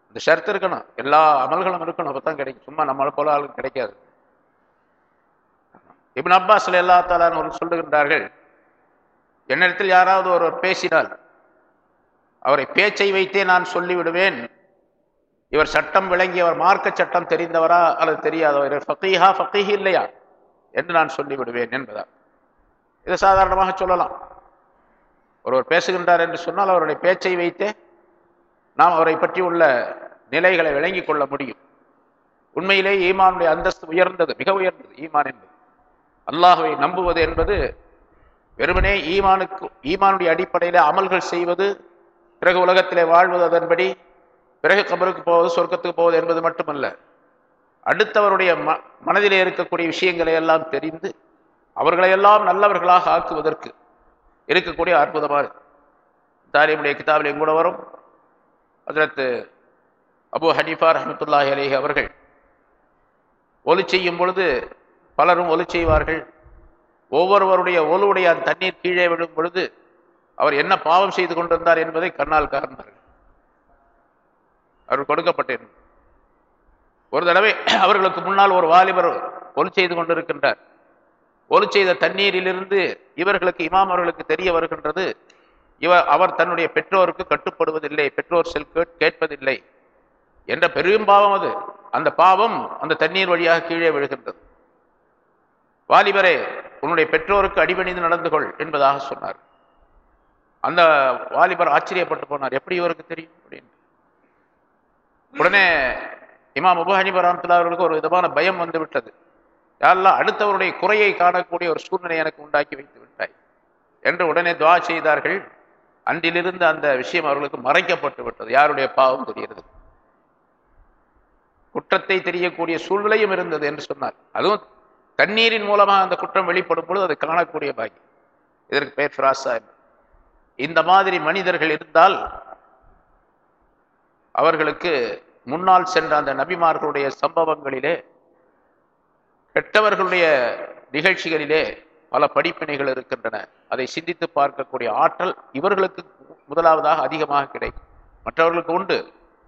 இந்த ஷர்த் இருக்கணும் எல்லா அமல்களும் இருக்கணும் அப்பதான் கிடைக்கும். சும்மா நம்மளை போல ஆளுக்கு கிடைக்காது. இபின் அப்பாஸ் அலி அல்லா அவர்கள் சொல்லுகின்றார்கள் என்னிடத்தில் யாராவது ஒருவர் பேசினால் அவரை பேச்சை வைத்தே நான் சொல்லிவிடுவேன். இவர் சட்டம் விளங்கியவர் மார்க்க சட்டம் தெரிந்தவரா அல்லது தெரியாதவர்? ஃபக்கீஹா ஃபக்கீஹ் இல்லையா? என்று நான் சொல்லிவிடுவேன் என்பதா இதை சாதாரணமாக சொல்லலாம். ஒருவர் பேசுகின்றார் என்று சொன்னால் அவருடைய பேச்சை வைத்தே நாம் அவரை பற்றி உள்ள நிலைகளை விளங்கி கொள்ள முடியும். உண்மையிலே ஈமானுடைய அந்தஸ்து உயர்ந்தது மிக உயர்ந்தது ஈமான் என்பது. அல்லாஹுவை நம்புவது என்பது வெறுமனே ஈமானுக்கு ஈமானுடைய அடிப்படையில் அமல்கள் செய்வது பிறகு உலகத்திலே வாழ்வது அதன்படி பிறகு கபருக்கு போவது சொர்க்கத்துக்கு போவது என்பது மட்டுமல்ல. அடுத்தவருடைய ம மனதிலே இருக்கக்கூடிய விஷயங்களை எல்லாம் தெரிந்து அவர்களையெல்லாம் நல்லவர்களாக ஆக்குவதற்கு இருக்கக்கூடிய அற்புதமான தாலிமுடைய கிதாபில் கூட வரும். அதற்கு அபு ஹனீஃபா ரஹமத்துல்லாஹி அலேஹி அவர்கள் ஒலி செய்யும் பொழுது பலரும் ஒலி செய்வார்கள். ஒவ்வொருவருடைய ஒலுவுடைய அந்த தண்ணீர் கீழே விடும் பொழுது அவர் என்ன பாவம் செய்து கொண்டிருந்தார் என்பதை கண்ணால் காரணார்கள் அவர் கொடுக்கப்பட்டேன் ஒரு தடவை அவர்களுக்கு முன்னால் ஒரு வாலிபர் ஒலி செய்து கொண்டிருக்கின்றார். ஒலு செய்த தண்ணீரிலிருந்து இவர்களுக்கு இமாம் அவர்களுக்கு தெரிய வருகின்றது இவர் அவர் தன்னுடைய பெற்றோருக்கு கட்டுப்படுவதில்லை பெற்றோர் செல் கேட்பதில்லை என்ற பெரும் பாவம் அது. அந்த பாவம் அந்த தண்ணீர் வழியாக கீழே விழுகின்றது. வாலிபரே உன்னுடைய பெற்றோருக்கு அடிபணிந்து நடந்து கொள் என்பதாக சொன்னார். அந்த வாலிபர் ஆச்சரியப்பட்டு போனார் எப்படி இவருக்கு தெரியும்? அப்படின்னு. உடனே இமாம் அபு ஹனிபா அவர்களுக்கு ஒரு விதமான பயம் வந்து விட்டது. யாரெல்லாம் அடுத்தவருடைய குறையை காணக்கூடிய ஒரு சூழ்நிலை எனக்கு உண்டாக்கி வைத்து விட்டாய். என்று உடனே துவா செய்தார்கள். அன்றிலிருந்து அந்த விஷயம் அவர்களுக்கு மறைக்கப்பட்டு விட்டது. யாருடைய பாவம் தெரிகிறது? குற்றத்தை தெரியக்கூடிய சூழ்நிலையும் இருந்தது என்று சொன்னார். அதுவும் தண்ணீரின் மூலமாக அந்த குற்றம் வெளிப்படும் பொழுது அதை காணக்கூடிய பாக்கியம். இதற்கு பெயர் ஃபிராசா இந்த மாதிரி மனிதர்கள் இருந்தால் அவர்களுக்கு முன்னால் சென்ற அந்த நபிமார்களுடைய சம்பவங்களிலே கெட்டவர்களுடைய நிகழ்ச்சிகளிலே பல படிப்பினைகள் இருக்கின்றன. அதை சிந்தித்து பார்க்கக்கூடிய ஆற்றல் இவர்களுக்கு முதலாவதாக அதிகமாக கிடைக்கும். மற்றவர்களுக்கு உண்டு.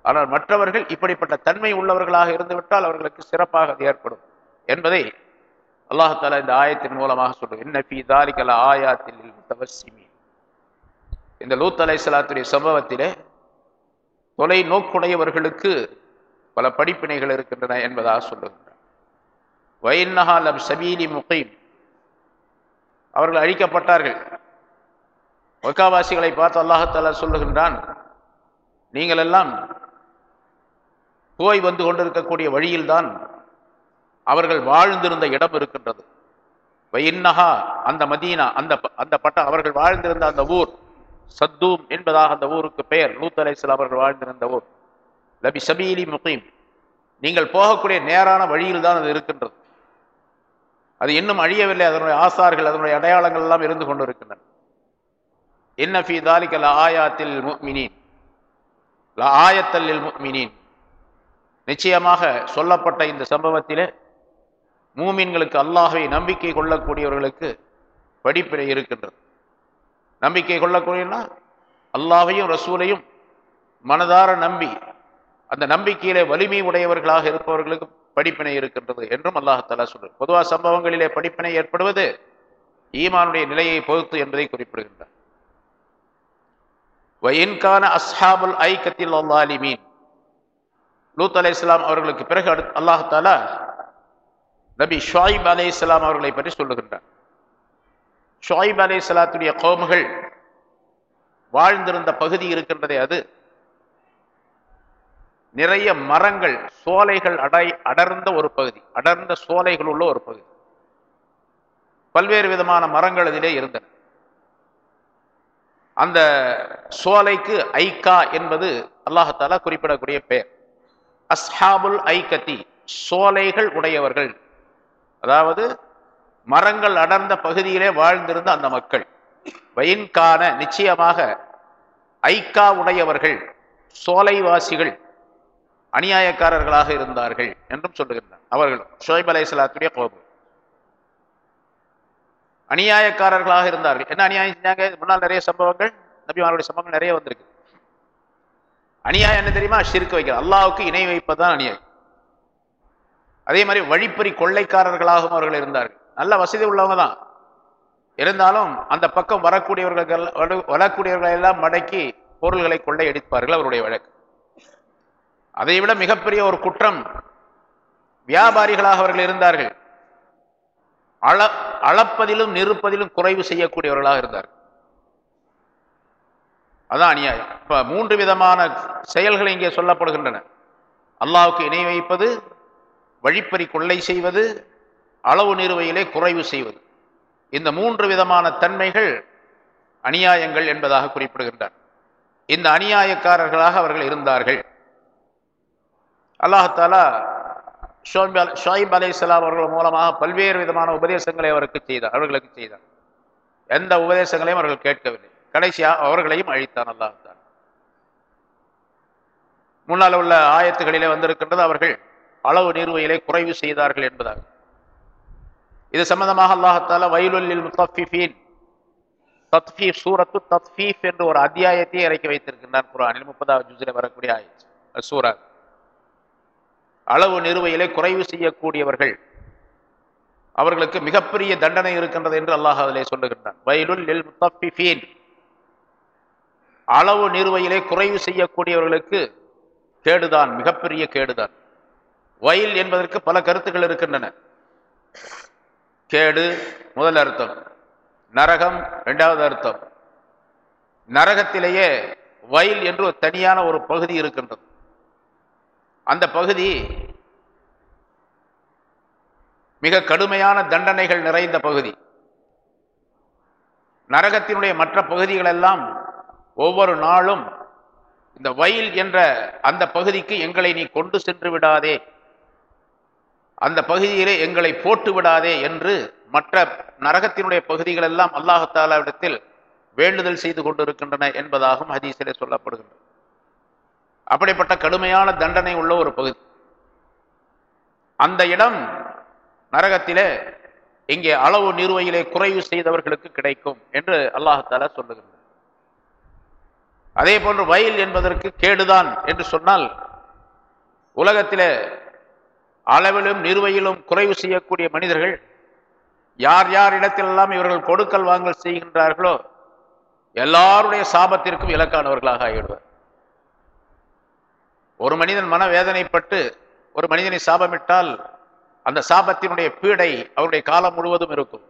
ஆனால் மற்றவர்கள் இப்படிப்பட்ட தன்மை உள்ளவர்களாக இருந்துவிட்டால் அவர்களுக்கு சிறப்பாக அது ஏற்படும் என்பதை அல்லாஹால இந்த ஆயத்தின் மூலமாக சொல்லும் என்ன பி தாலிகல ஆயாத்தில் தவசிமி இந்த லூத் அலை சலாத்துடைய சம்பவத்திலே தொலை நோக்குடையவர்களுக்கு பல படிப்பினைகள் இருக்கின்றன என்பதாக சொல்லுகின்றார் அப் சபீலி முகைம் அவர்கள் அழிக்கப்பட்டார்கள். ஒக்காவாசிகளை பார்த்து அல்லாஹால சொல்லுகின்றான் நீங்கள் எல்லாம் போய் வந்து கொண்டிருக்கக்கூடிய வழியில்தான் அவர்கள் வாழ்ந்திருந்த இடம் இருக்கின்றது. வைநகா அந்த மதீனா அந்த அந்த பட்ட அவர்கள் வாழ்ந்திருந்த அந்த ஊர் சத்தூம் என்பதாக அந்த ஊருக்கு பெயர். லூத் அலைசல் அவர்கள் வாழ்ந்திருந்த ஊர். லபி சபீலி முகீம். நீங்கள் போகக்கூடிய நேரான வழியில் தான் அது இருக்கின்றது. அது இன்னும் அழியவில்லை. அதனுடைய ஆசார்கள் அதனுடைய அடையாளங்கள் எல்லாம் இருந்து கொண்டிருக்கின்றன. என்ன ஃபி தாலிக்கல் ஆயாத்தில் முக்மினீன். ல ஆயத்தல்லில் முக்மினீன். நிச்சயமாக சொல்லப்பட்ட இந்த சம்பவத்திலே மூமின்களுக்கு அல்லாஹை நம்பிக்கை கொள்ளக்கூடியவர்களுக்கு படிப்பினை இருக்கின்றது. நம்பிக்கை கொள்ளக்கூடியனா அல்லாவையும் ரசூலையும் மனதார நம்பி அந்த நம்பிக்கையிலே வலிமை உடையவர்களாக இருப்பவர்களுக்கு படிப்பினை இருக்கின்றது என்றும் அல்லாஹாலா சொல்ற பொதுவாக சம்பவங்களிலே படிப்பினை ஏற்படுவது ஈமானுடைய நிலையை பொறுத்து என்பதை குறிப்பிடுகின்றார். வயின்கான அஸ்ஹாபுல் ஐக்கத்தில் அல்லாலிமீன். லூத் அலை இஸ்லாம் அவர்களுக்கு பிறகு அடுத்து அல்லாஹாலா நபி ஷாயிப் அலே இஸ்லாம் அவர்களை பற்றி சொல்லுகின்றார். ஷாயிப் அலே இஸ்லாத்துடைய கோமுகள் வாழ்ந்திருந்த பகுதி இருக்கின்றதே அது. நிறைய மரங்கள் சோலைகள் அடை அடர்ந்த ஒரு பகுதி அடர்ந்த சோலைகள் உள்ள ஒரு பகுதி. பல்வேறு விதமான மரங்கள் அதிலே இருந்தன. அந்த சோலைக்கு ஐக்கா என்பது அல்லாஹாலா குறிப்பிடக்கூடிய பெயர். அஸ்ஹாபுல் ஐக்கத்தி சோலைகள் உடையவர்கள். அதாவது மரங்கள் அடர்ந்த பகுதியிலே வாழ்ந்திருந்த அந்த மக்கள். வயின்கான நிச்சயமாக ஐக்கா உடையவர்கள் சோலைவாசிகள். அநியாயக்காரர்களாக இருந்தார்கள் என்றும் சொல்லுகின்றனர் அவர்கள் ஷோய்ப் அலை சலாத்துடைய கோபம் அநியாயக்காரர்களாக இருந்தார்கள். என்ன அநியாயம் செஞ்சாங்க? முன்னால் நிறைய சம்பவங்கள் நபிமாருடைய சம்பவங்கள் நிறைய வந்திருக்கு. அநியாயம் என்ன தெரியுமா? சிரிக்க வைக்கிறது. அல்லாவுக்கு இணை வைப்பதுதான் அநியாயம். அதே மாதிரி வழிப்பறி கொள்ளைக்காரர்களாகவும் அவர்கள் இருந்தார்கள். நல்ல வசதி உள்ளவங்க தான். இருந்தாலும் அந்த பக்கம் வரக்கூடியவர்கள் வரக்கூடியவர்களை எல்லாம் மடக்கி பொருள்களை கொள்ளை எடுப்பார்கள் அவருடைய வழக்கு. அதைவிட மிகப்பெரிய ஒரு குற்றம் வியாபாரிகளாக அவர்கள் இருந்தார்கள். அள அளப்பதிலும் நிறுப்பதிலும் குறைவு செய்யக்கூடியவர்களாக இருந்தார்கள். அதான் அநியாயம். இப்ப மூன்று விதமான செயல்கள் இங்கே சொல்லப்படுகின்றன. அல்லாவுக்கு இணை வைப்பது வழிப்பறி கொள்ளை செய்வது அளவு நிறுவையிலே குறைவு செய்வது. இந்த மூன்று விதமான தன்மைகள் அநியாயங்கள் என்பதாக குறிப்பிடுகின்றார். இந்த அநியாயக்காரர்களாக அவர்கள் இருந்தார்கள். அல்லாஹாலா ஷாயிப் அலி இஸ்லாம் அவர்கள் மூலமாக பல்வேறு விதமான உபதேசங்களை அவருக்கு செய்தார் அவர்களுக்கு செய்தார். எந்த உபதேசங்களையும் அவர்கள் கேட்கவில்லை. கடைசியாக அவர்களையும் அழித்தான் அல்லாஹான் முன்னால் உள்ள ஆயத்துகளிலே வந்திருக்கின்றது அவர்கள் அளவு நிறுவையிலே குறைவு செய்தார்கள் என்பதாக. இது சம்பந்தமாக அல்லாஹால வயலுல்லில் முத்தஃபிஃபீன் தத்ஃபீப் சூரத்து தத்ஃபீப் என்று ஒரு அத்தியாயத்தை இறக்கி வைத்திருக்கின்றான் குரானில் முப்பதாவது ஜுசில் வரக்கூடிய ஆயிடுச்சு சூரா. அளவு நிறுவையிலே குறைவு செய்யக்கூடியவர்கள். அவர்களுக்கு மிகப்பெரிய தண்டனை இருக்கின்றது என்று அல்லாஹ் அதிலே சொல்லுகின்றான். வயலுல் முத்தஃபிஃபீன். அளவு நிறுவையிலே குறைவு செய்யக்கூடியவர்களுக்கு கேடுதான் மிகப்பெரிய கேடுதான். வயல் என்பதற்கு பல கருத்துக்கள் இருக்கின்றன. கேடு முதல் அர்த்தம். நரகம் இரண்டாவது அர்த்தம். நரகத்திலேயே வயல் என்று தனியான ஒரு பகுதி இருக்கின்றது. அந்த பகுதி மிக கடுமையான தண்டனைகள் நிறைந்த பகுதி. நரகத்தினுடைய மற்ற பகுதிகளெல்லாம் ஒவ்வொரு நாளும் இந்த வயல் என்ற அந்த பகுதிக்கு எங்களை நீ கொண்டு சென்று விடாதே. அந்த பகுதியிலே எங்களை போட்டு விடாதே என்று மற்ற நரகத்தினுடைய பகுதிகளெல்லாம் அல்லாஹாலாவிடத்தில் வேண்டுதல் செய்து கொண்டிருக்கின்றன என்பதாகவும் ஹதீசிலே சொல்லப்படுகின்றன அப்படிப்பட்ட கடுமையான தண்டனை உள்ள ஒரு பகுதி. அந்த இடம் நரகத்திலே இங்கே அளவு நிறுவையிலே குறைவு செய்தவர்களுக்கு கிடைக்கும் என்று அல்லாஹால சொல்லுகிறது அதே போன்று வயல் என்பதற்கு கேடுதான் என்று சொன்னால் உலகத்திலே அளவிலும் நிறுவையிலும் குறைவு செய்யக்கூடிய மனிதர்கள் யார் யார் இடத்திலெல்லாம் இவர்கள் கொடுக்கல் வாங்கல் செய்கின்றார்களோ எல்லாருடைய சாபத்திற்கும் இலக்கானவர்களாக ஆகிவிடுவர். ஒரு மனிதன் மனவேதனைப்பட்டு ஒரு மனிதனை சாபமிட்டால் அந்த சாபத்தினுடைய பீடை அவருடைய காலம் முழுவதும் இருக்கும்.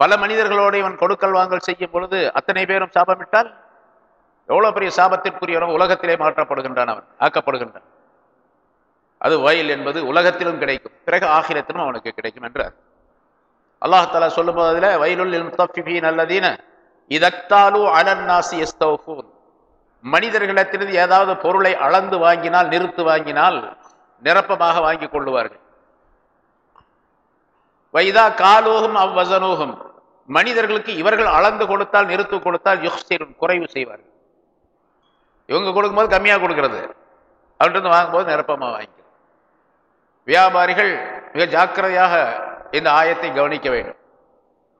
பல மனிதர்களோடு இவன் கொடுக்கல் வாங்கல் செய்யும் பொழுது அத்தனை பேரும் சாபமிட்டால் எவ்வளோ பெரிய சாபத்திற்குரியவன் உலகத்திலே மாற்றப்படுகின்றான் அவன் ஆக்கப்படுகின்றான். அது வயல் என்பது உலகத்திலும் கிடைக்கும் பிறகு ஆகிரத்திலும் அவனுக்கு கிடைக்கும் என்றார். அல்லாஹாலா சொல்லும் போதில் வயலுல் நல்லதீன இதக்தாலு அலன் நாசி எஸ்தௌஃபூன். மனிதர்களிடத்திலிருந்து ஏதாவது பொருளை அளந்து வாங்கினால் நிறுத்து வாங்கினால் நிரப்பமாக வாங்கி கொள்ளுவார்கள். வைதா காலோகம் அவ்வசனோகம் மனிதர்களுக்கு இவர்கள் அளந்து கொடுத்தால் நிறுத்து கொடுத்தால் யுக்சிரும் குறைவு செய்வார்கள். இவங்க கொடுக்கும்போது கம்மியாக கொடுக்கறது. அவர்கிட்ட வாங்கும்போது நிரப்பமாக வாங்கி வியாபாரிகள் மிக ஜாக்கிரதையாக இந்த ஆயத்தை கவனிக்க வேண்டும்.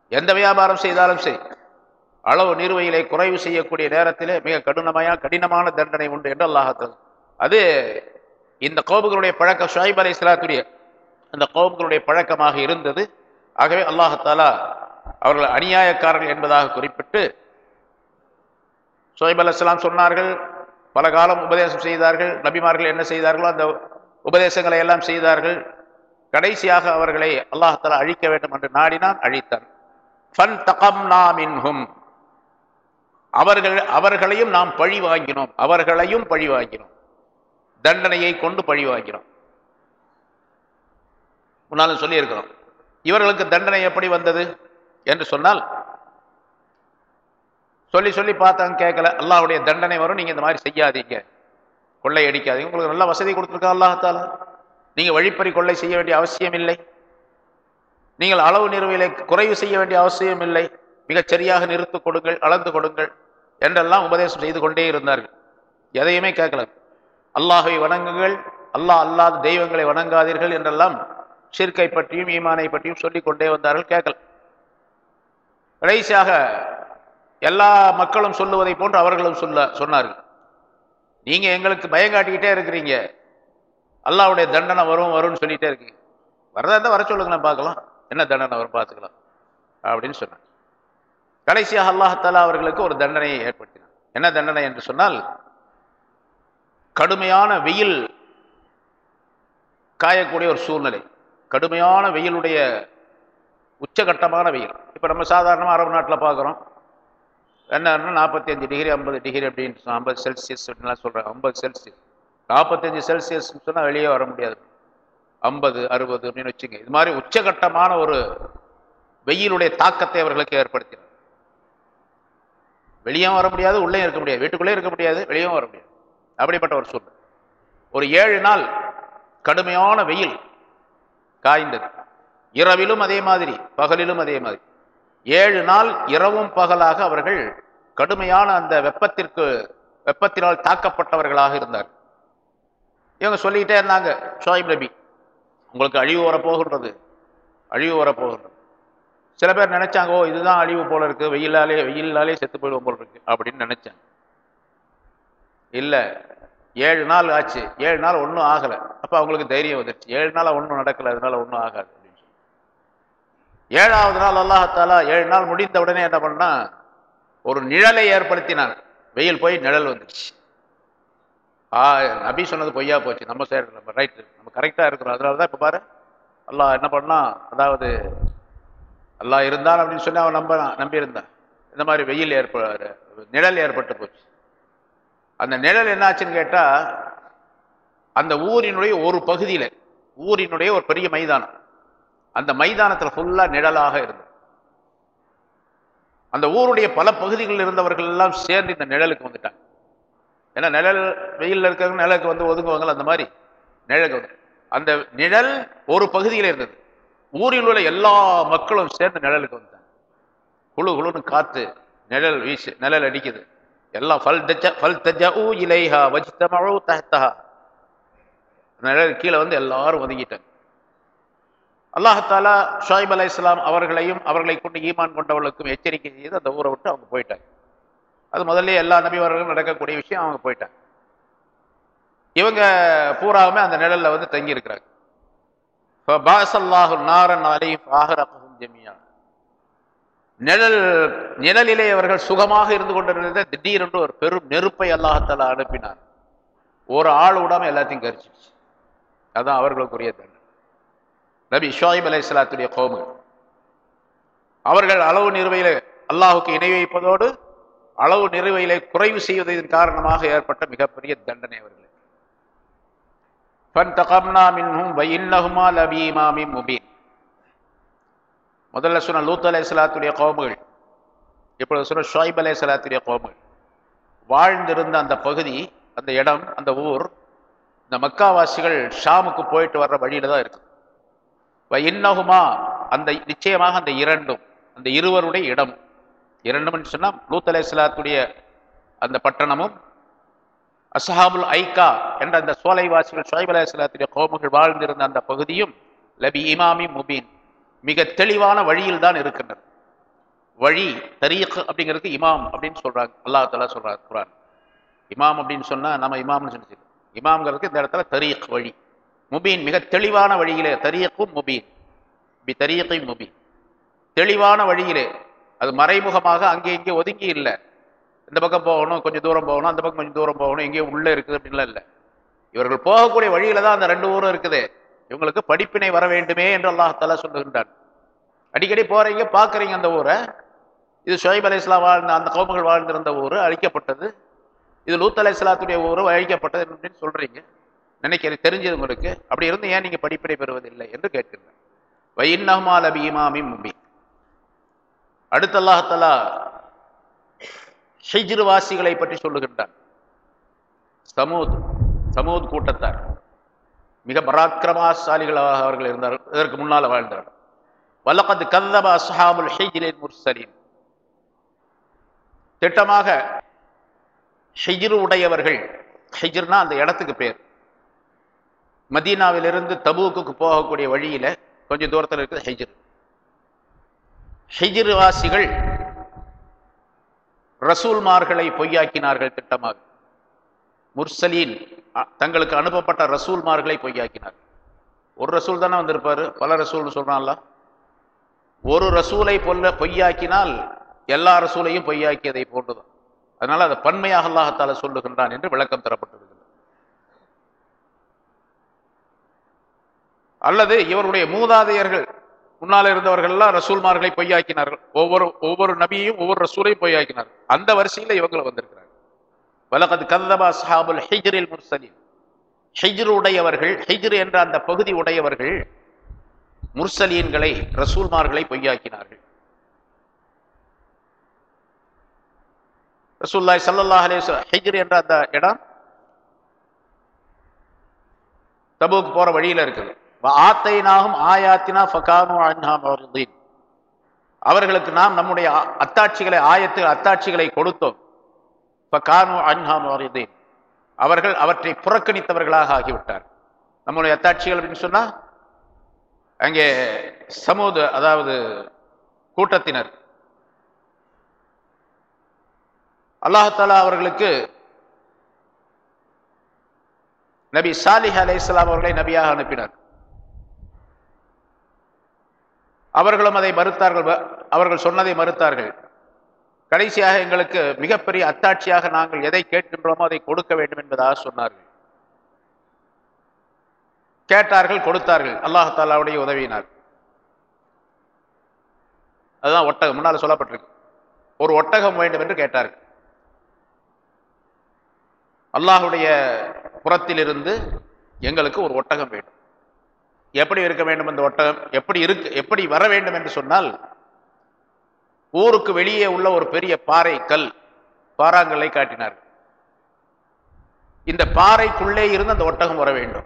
எந்த வியாபாரம் செய்தாலும் சரி. அளவு நிறுவையிலே குறைவு செய்யக்கூடிய நேரத்திலே மிக கடினமையா கடினமான தண்டனை உண்டு என்று அல்லாஹத்தல் அது இந்த கோபுகளுடைய பழக்கம் ஷாயிப் அலை இஸ்லாத்துடைய அந்த கோபுகளுடைய பழக்கமாக இருந்தது. ஆகவே அல்லாஹத்தாலா அவர்கள் அநியாயக்காரர்கள் என்பதாக குறிப்பிட்டு ஷோய்ப் அலி இஸ்லாம் சொன்னார்கள். பல காலம் உபதேசம் செய்தார்கள். நபிமார்கள் என்ன செய்தார்களோ அந்த உபதேசங்களை எல்லாம் செய்தார்கள். கடைசியாக அவர்களை அல்லாஹாலா அழிக்க வேண்டும் என்று நாடினான் அழித்தான். ஃபன் தகம் நாமின்ஹும் அவர்கள் அவர்களையும் நாம் பழி வாங்கினோம் அவர்களையும் பழி வாங்கினோம் தண்டனையை கொண்டு பழி வாங்கினோம் முன்னாலும் சொல்லியிருக்கிறோம். இவர்களுக்கு தண்டனை எப்படி வந்தது? என்று சொன்னால் சொல்லி சொல்லி பார்த்தாங்க கேட்கல. அல்லாவுடைய தண்டனை வரும் நீங்கள் இந்த மாதிரி செய்யாதீங்க. கொள்ளை அடிக்காதீங்க. உங்களுக்கு நல்ல வசதி கொடுத்துருக்கா அல்லாஹால நீங்கள் வழிப்பறி கொள்ளை செய்ய வேண்டிய அவசியம் இல்லை நீங்கள் அளவு நிறுவையிலே குறைவு செய்ய வேண்டிய அவசியம் இல்லை மிகச் சரியாக நிறுத்து கொடுங்கள் அளந்து கொடுங்கள் என்றெல்லாம் உபதேசம் செய்து கொண்டே இருந்தார்கள். எதையுமே கேட்கல. அல்லாஹை வணங்குங்கள் அல்லாஹ் அல்லாத தெய்வங்களை வணங்காதீர்கள் என்றெல்லாம் ஷிர்கை பற்றியும் ஈமானை பற்றியும் சொல்லி கொண்டே வந்தார்கள் கேட்கல. கடைசியாக எல்லா மக்களும் சொல்லுவதை போன்று அவர்களும் சொல்ல சொன்னார்கள். நீங்க எங்களுக்கு பயம் காட்டிக்கிட்டே இருக்கிறீங்க. அல்லாவுடைய தண்டனை வரும் வரும்னு சொல்லிட்டே இருக்கீங்க. வரதா இருந்தால் வர சொல்லுங்க நான் பார்க்கலாம். என்ன தண்டனை வரும் பார்த்துக்கலாம். அப்படின்னு சொன்னாங்க. கடைசியாக அல்லாஹாலா அவர்களுக்கு ஒரு தண்டனையை ஏற்படுத்தினார் என்ன தண்டனை என்று சொன்னால் கடுமையான வெயில் காயக்கூடிய ஒரு சூழ்நிலை. கடுமையான வெயிலுடைய உச்சகட்டமான வெயில். இப்போ நம்ம சாதாரணமாக அரபு நாட்டில் பார்க்குறோம். என்ன நாற்பத்தி அஞ்சு டிகிரி ஐம்பது டிகிரி அப்படின்னு ஐம்பது செல்சியஸ் அப்படின்லாம் சொல்கிறாங்க ஐம்பது செல்சியஸ். நாற்பத்தஞ்சு செல்சியஸ் சொன்னால் வெளியே வர முடியாது. ஐம்பது அறுபது அப்படின்னு வச்சுங்க இது மாதிரி உச்சகட்டமான ஒரு வெயிலுடைய தாக்கத்தை அவர்களுக்கு ஏற்படுத்தினார். வெளியும் வர முடியாது உள்ளே இருக்க முடியாது. வீட்டுக்குள்ளே இருக்க முடியாது வெளியும் வர முடியாது. அப்படிப்பட்ட ஒரு சூழ்நிலை. ஒரு ஏழு நாள் கடுமையான வெயில் காய்ந்தது. இரவிலும் அதே மாதிரி பகலிலும் அதே மாதிரி. ஏழு நாள் இரவும் பகலாக அவர்கள் கடுமையான அந்த வெப்பத்திற்கு வெப்பத்தினால் தாக்கப்பட்டவர்களாக இருந்தார் இவங்க சொல்லிக்கிட்டே இருந்தாங்க ஷோயிப் நபி உங்களுக்கு அழிவு வரப்போகின்றது அழிவு வரப்போகின்றது. சில பேர் நினைச்சாங்க ஓ இதுதான் அழிவு போல இருக்கு. வெயிலாலே வெயிலாலே செத்து போயிடுவோம் போல இருக்கு. அப்படின்னு நினைச்சாங்க. இல்ல ஏழு நாள் ஆச்சு. ஏழு நாள் ஒன்றும் ஆகல. அப்ப அவங்களுக்கு தைரியம் வந்துருச்சு. ஏழு நாள் ஒன்றும் நடக்கல அதனால ஒன்றும் ஆகாது அப்படின்னு சொல்லி. ஏழாவது நாள் அல்லாஹாலா ஏழு நாள் முடிந்த உடனே என்ன பண்ணா ஒரு நிழலை ஏற்படுத்தினான் வெயில் போய் நிழல் வந்துருச்சு. ஆ நபி சொன்னது பொய்யா போச்சு. நம்ம சைடு நம்ம ரைட்டு நம்ம கரெக்டா இருக்கிறோம். அதனால தான் இப்போ பாரு அல்லா என்ன பண்ணால் அதாவது எல்லாம் இருந்தான் அப்படின்னு சொல்லி அவன் நம்ப நம்பியிருந்தான். இந்த மாதிரி வெயில் ஏற்ப நிழல் ஏற்பட்டு போச்சு. அந்த நிழல் என்னாச்சுன்னு கேட்டால் அந்த ஊரினுடைய ஒரு பகுதியில் ஊரினுடைய ஒரு பெரிய மைதானம். அந்த மைதானத்தில் ஃபுல்லாக நிழலாக இருந்தது. அந்த ஊருடைய பல பகுதிகளில் இருந்தவர்கள் எல்லாம் சேர்ந்து இந்த நிழலுக்கு வந்துட்டாங்க. ஏன்னா நிழல் வெயிலில் இருக்கிறவங்க நிழலுக்கு வந்து ஒதுங்குவாங்கல்ல அந்த மாதிரி நிழலுக்கு வந்து. அந்த நிழல் ஒரு பகுதியில் இருந்தது. ஊரில் உள்ள எல்லா மக்களும் சேர்ந்து நிழலுக்கு வந்தாங்க. குழு குழுன்னு காத்து நிழல் வீசு நிழல் அடிக்குது. எல்லாம் ஃபல் தஜ ஃபல் தஜஉ இலைஹா வஜ்தமஉ தஹ்தஹா. நிழல் கீழே வந்து எல்லாரும் ஒதுங்கிட்டாங்க. அல்லாஹாலா ஷாயிப் அலி இஸ்லாம் அவர்களையும் அவர்களை கொண்டு ஈமான் கொண்டவர்களுக்கும் எச்சரிக்கை செய்து அந்த ஊரை விட்டு அவங்க போயிட்டாங்க. அது முதல்ல எல்லா நபிவர்களும் நடக்கக்கூடிய விஷயம் அவங்க போயிட்டாங்க. இவங்க பூராவுமே அந்த நிழல்ல வந்து தங்கியிருக்கிறாங்க. நிழல் நிழலிலே அவர்கள் சுகமாக இருந்து கொண்டிருந்த திடீரென்று ஒரு பெரும் நெருப்பை அல்லாஹத்தால அனுப்பினார். ஒரு ஆள் விடாம எல்லாத்தையும் கரிச்சிச்சு அதான் அவர்களுக்குரிய தண்டனை. நபி ஷாயிப் அலை இஸ்லாத்துடைய கோமுகள் அவர்கள் அளவு நிறுவையில அல்லாஹுக்கு இணை வைப்பதோடு அளவு நிறுவையிலே குறைவு செய்வதன் காரணமாக ஏற்பட்ட மிகப்பெரிய தண்டனை அவர்கள். ஃபன்தகம்னா மின்ஹும் வயின்னஹுமா லபி இமாமி முபீன் முதல்ல சொன்ன லூத் அலை சலாத்துடைய கோமுகள் இப்பொழுது சொன்ன ஷாயிப் அலை சலாத்துடைய கோமுகள் வாழ்ந்திருந்த அந்த பகுதி அந்த இடம் அந்த ஊர் இந்த மக்காவாசிகள் ஷாமுக்கு போயிட்டு வர்ற வழியில தான் இருக்கு. இன்னகுமா அந்த நிச்சயமாக அந்த இரண்டும் அந்த இருவருடைய இடம் இரண்டும் சொன்னால் லூத் அலை சலாத்துடைய அந்த பட்டணமும் அசஹாபுல் ஐகா என்ற அந்த சோலைவாசிகள் ஷாயிப் அலையாத்துடைய கோமுகள் வாழ்ந்திருந்த அந்த பகுதியும் லபி இமாமி முபீன். மிக தெளிவான வழியில் தான் இருக்கின்றது. வழி தரீக் அப்படிங்கிறது இமாம் அப்படின்னு சொல்றாங்க. அல்லா தலா சொல்றாங்க குரான் இமாம் அப்படின்னு சொன்னா நம்ம இமாம்னு சொல்லி இமாம்ங்கிறதுக்கு இந்த இடத்துல தரீக் வழி. முபீன் மிக தெளிவான வழியிலே தரீக்கும் முபீன். பி தரீக்கை முபீன். தெளிவான வழியிலே. அது மறைமுகமாக அங்கே இங்கே ஒதுங்கி இல்லை. இந்த பக்கம் போகணும் கொஞ்சம் தூரம் போகணும் அந்த பக்கம் கொஞ்சம் தூரம் போகணும் எங்கேயும் உள்ளே இருக்குது அப்படின்லாம் இல்லை. இவர்கள் போகக்கூடிய வழியில தான் அந்த ரெண்டு ஊரும் இருக்குது. இவங்களுக்கு படிப்பினை வர வேண்டுமே என்று அல்லாஹால சொல்லுகின்றான். அடிக்கடி போறீங்க பார்க்குறீங்க அந்த ஊரை. இது ஷோய்ப் அலி இஸ்லாம் வாழ்ந்த அந்த கோமகள் வாழ்ந்திருந்த ஊர் அழிக்கப்பட்டது. இது லூத் அலி இஸ்லாத்துடைய ஊர் அழிக்கப்பட்டது அப்படின்னு சொல்றீங்க. நினைக்கிறேன் தெரிஞ்சது உங்களுக்கு. அப்படி இருந்து ஏன் நீங்கள் படிப்பினை பெறுவதில்லை என்று கேட்கின்றேன். வை லபி இமாமி முபி அடுத்த அல்லாஹத்தலா ஹிஜ்ரு வாசிகளை பற்றி சொல்லுகின்றார் சமூத் சமூத் கூட்டத்தார். மிக பராக்கிரமாசாலிகளாக அவர்கள் இருந்தார்கள். இதற்கு முன்னால் வாழ்ந்தார்கள். வல்லகத் கந்தபா அஸ்ஹாபுல் ஹிஜ்ரின் முர்சலின். திட்டமாக ஹெஜ்ரு உடையவர்கள் ஹெஜ்ருனா அந்த இடத்துக்கு பேர். மதீனாவிலிருந்து தபூக்கு போகக்கூடிய வழியில கொஞ்சம் தூரத்தில் இருக்குது ஹெஜ்ரு. ஹெஜ்ருவாசிகள் ரசூல்மார்களை பொய்யாக்கினார்கள் திட்டமாக. முர்சலீன் தங்களுக்கு அனுப்பப்பட்ட ரசூல்மார்களை பொய்யாக்கினார். ஒரு ரசூல் தானே வந்திருப்பாரு? பல ரசூல்னு சொல்கிறான்ல ஒரு ரசூலை பொல்ல பொய்யாக்கினால் எல்லா ரசூலையும் பொய்யாக்கியதை போன்றுதான். அதனால் அதை பன்மையாக அல்லாஹத்தால சொல்லுகின்றான் என்று விளக்கம் தரப்பட்டிருக்கிறது. அல்லது இவருடைய மூதாதையர்கள் முன்னால் இருந்தவர்கள் எல்லாம் ரசூல்மார்களை பொய்யாக்கினார்கள். ஒவ்வொரு ஒவ்வொரு நபியையும் ஒவ்வொரு ரசூலையும் பொய்யாக்கினார்கள். அந்த வரிசையில இவங்களை வந்திருக்கிறார்கள். வலகத் கந்தபா சஹாபுல் ஹிஜ்ரில் முர்சலின். ஹிஜ்ரு உடையவர்கள் ஹிஜ்ரு என்ற அந்த பகுதி உடையவர்கள் முர்சலீன்களை ரசூல்மார்களை பொய்யாக்கினார்கள். ரசூல்லாய் சல்லல்லாஹ் அலே ஹிஜ்ரு என்ற அந்த இடம் தபுக்கு போற வழியில இருக்குது. ஆத்தைனாகும் ஆயாத்தினா ஃபகானு அன்ஹாம் அவர்தீன் அவர்களுக்கு நாம் நம்முடைய அத்தாட்சிகளை ஆயத்து அத்தாட்சிகளை கொடுத்தோம். ஃபகானு அன்ஹாம் அவர்தீன் அவர்கள் அவற்றை புறக்கணித்தவர்களாக ஆகிவிட்டார். நம்முடைய அத்தாட்சிகள் அப்படின்னு சொன்னா அங்கே சமூக அதாவது கூட்டத்தினர். அல்லாஹாலா அவர்களுக்கு நபி சாலிஹ் அலை இஸ்லாம் அவர்களை நபியாக அனுப்பினார். அவர்களும் அதை மறுத்தார்கள். அவர்கள் சொன்னதை மறுத்தார்கள். கடைசியாக எங்களுக்கு மிகப்பெரிய அத்தாட்சியாக நாங்கள் எதை கேட்கின்றோமோ அதை கொடுக்க வேண்டும் என்பதாக சொன்னார்கள். கேட்டார்கள் கொடுத்தார்கள். அல்லாஹாலாவுடைய உதவியினார் அதுதான் ஒட்டகம். முன்னால் சொல்லப்பட்டிருக்கு. ஒரு ஒட்டகம் வேண்டும் என்று கேட்டார்கள். அல்லாஹுடைய புறத்திலிருந்து எங்களுக்கு ஒரு ஒட்டகம் வேண்டும். எப்படி இருக்க வேண்டும் அந்த ஒட்டகம் எப்படி இருக்கு எப்படி வர வேண்டும் என்று சொன்னால் ஊருக்கு வெளியே உள்ள ஒரு பெரிய பாறை கல் பாறாங்கல்லை காட்டினார். இந்த பாறைக்குள்ளே இருந்து அந்த ஒட்டகம் வர வேண்டும்.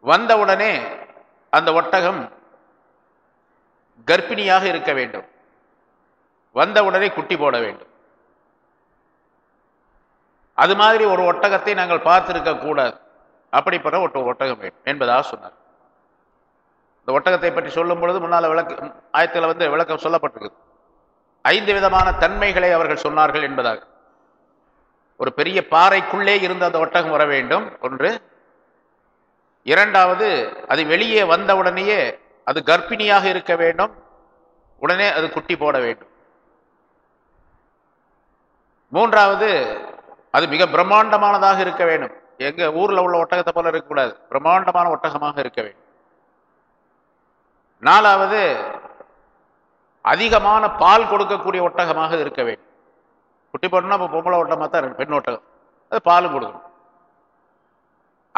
வந்தவுடனே அந்த ஒட்டகம் கர்ப்பிணியாக இருக்க வேண்டும். வந்தவுடனே குட்டி போட வேண்டும். அது மாதிரி ஒரு ஒட்டகத்தை நாங்கள் பார்த்திருக்க கூடாது. அப்படிப்பட்ட ஒரு ஒட்டகம் வேண்டும் என்பதாக சொன்னார். இந்த ஒட்டகத்தை பற்றி சொல்லும் பொழுது முன்னால் விளக்க ஆயத்தில் வந்து விளக்கம் சொல்லப்பட்டிருக்குது. ஐந்து விதமான தன்மைகளை அவர்கள் சொன்னார்கள் என்பதாக. ஒரு பெரிய பாறைக்குள்ளே இருந்து அந்த ஒட்டகம் வர வேண்டும். ஒன்று இரண்டாவது அது வெளியே வந்தவுடனேயே அது கர்ப்பிணியாக இருக்க வேண்டும். உடனே அது குட்டி போட வேண்டும். மூன்றாவது அது மிக பிரம்மாண்டமானதாக இருக்க வேண்டும். எங்க ஊர்ல உள்ள ஒட்டகத்தை போல இருக்கக்கூடாது பிரம்மாண்டமான ஒட்டகமாக இருக்க வேண்டும். நாலாவது அதிகமான பால் கொடுக்கக்கூடிய ஒட்டகமாக இருக்க வேண்டும். குட்டி போடணும்னா இப்போ பொம்பளை ஓட்டமாக தான் இருக்கு பெண் ஒட்டகம். அது பாலும் கொடுக்கணும்.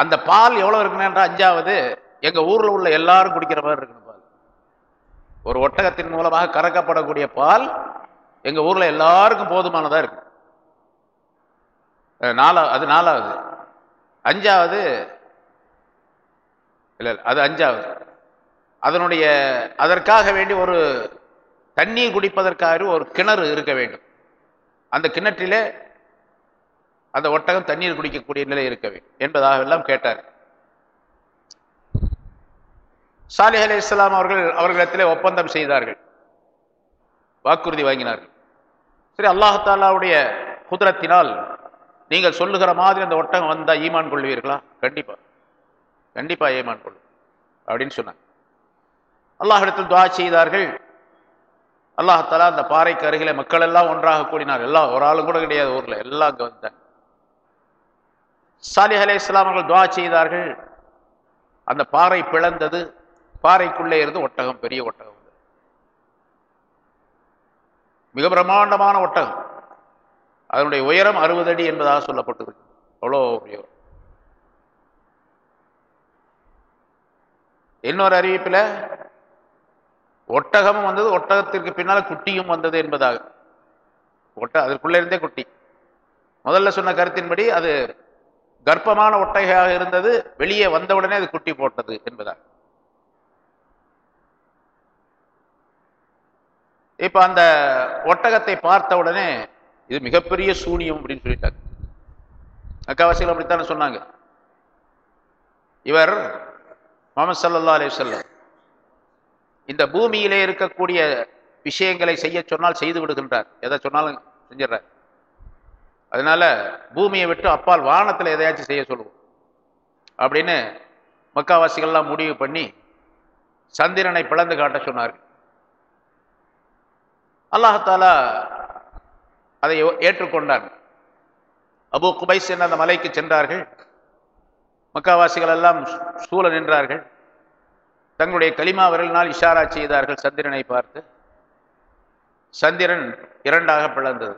அந்த பால் எவ்வளோ இருக்குன்னா அஞ்சாவது எங்கள் ஊரில் உள்ள எல்லாரும் குடிக்கிற மாதிரி இருக்கணும் பால். ஒரு ஒட்டகத்தின் மூலமாக கறக்கப்படக்கூடிய பால் எங்கள் ஊரில் எல்லாருக்கும் போதுமானதாக இருக்கு நாலா அது நாலாவது. அஞ்சாவது இல்லை அது அஞ்சாவது. அதனுடைய அதற்காக வேண்டி ஒரு தண்ணீர் குடிப்பதற்காக ஒரு கிணறு இருக்க வேண்டும். அந்த கிணற்றிலே அந்த ஒட்டகம் தண்ணீர் குடிக்கக்கூடிய நிலை இருக்க வேண்டும் என்பதாக எல்லாம் கேட்டார். சாலிஹ் அலி இஸ்லாம் அவர்கள் அவர்களிடத்திலே ஒப்பந்தம் செய்தார்கள். வாக்குறுதி வாங்கினார்கள். சரி அல்லாஹாலாவுடைய குதிரத்தினால் நீங்கள் சொல்லுகிற மாதிரி அந்த ஒட்டகம் வந்தால் ஈமான் கொள்வீர்களா? கண்டிப்பா. கண்டிப்பா ஈமான் கொள்ளும். அப்படின்னு சொன்னாங்க. அல்லாஹிடத்தில் துவா செய்தார்கள். அல்லாஹாலா அந்த பாறைக்கு அருகில மக்கள் எல்லாம் ஒன்றாக கூடினார். எல்லாம் ஒரு ஆளும் கூட கிடையாது ஊர்ல. எல்லாம் அங்கே வந்தாங்க. சாலிஹ் அலே இஸ்லாமர்கள் துவா செய்தார்கள். அந்த பாறை பிளந்தது. பாறைக்குள்ளே இருந்து ஒட்டகம் பெரிய ஒட்டகம் மிக பிரம்மாண்டமான ஒட்டகம். அதனுடைய உயரம் அறுபது அடி என்பதாக சொல்லப்பட்டது அவ்வளோ உயரம். இன்னொரு அறிவிப்பில் ஒட்டகமும் வந்தது ஒட்டகத்திற்கு பின்னால் குட்டியும் வந்தது என்பதாக. ஒட்ட அதற்குள்ளே இருந்தே குட்டி. முதல்ல சொன்ன கருத்தின்படி அது கர்ப்பமான ஒட்டகையாக இருந்தது வெளியே வந்தவுடனே அது குட்டி போட்டது என்பதாக. இப்போ அந்த ஒட்டகத்தை பார்த்த உடனே இது மிகப்பெரிய சூனியம் அப்படின்னு சொல்லிட்டாங்க. அக்காவாசிகள் அப்படித்தானே சொன்னாங்க. இவர் முகமது சல்லா அலி சொல்லம் இந்த பூமியிலே இருக்கக்கூடிய விஷயங்களை செய்ய சொன்னால் செய்து விடுகின்றார். எதை சொன்னாலும் செஞ்சிடறார். அதனால பூமியை விட்டு அப்பால் வானத்தில் எதையாச்சும் செய்ய சொல்லுவோம். அப்படின்னு மக்காவாசிகள்லாம் முடிவு பண்ணி சந்திரனை பிளந்து காட்ட சொன்னார்கள். அல்லாஹாலா அதை ஏற்றுக்கொண்டார். அபு குபைஸ் என்ற அந்த மலைக்கு சென்றார்கள். மக்காவாசிகள் எல்லாம் சூழ நின்றார்கள். தங்களுடைய களிமா விரலினால் இஷாரா செய்தார்கள் சந்திரனை பார்த்து. சந்திரன் இரண்டாக பிளந்தது.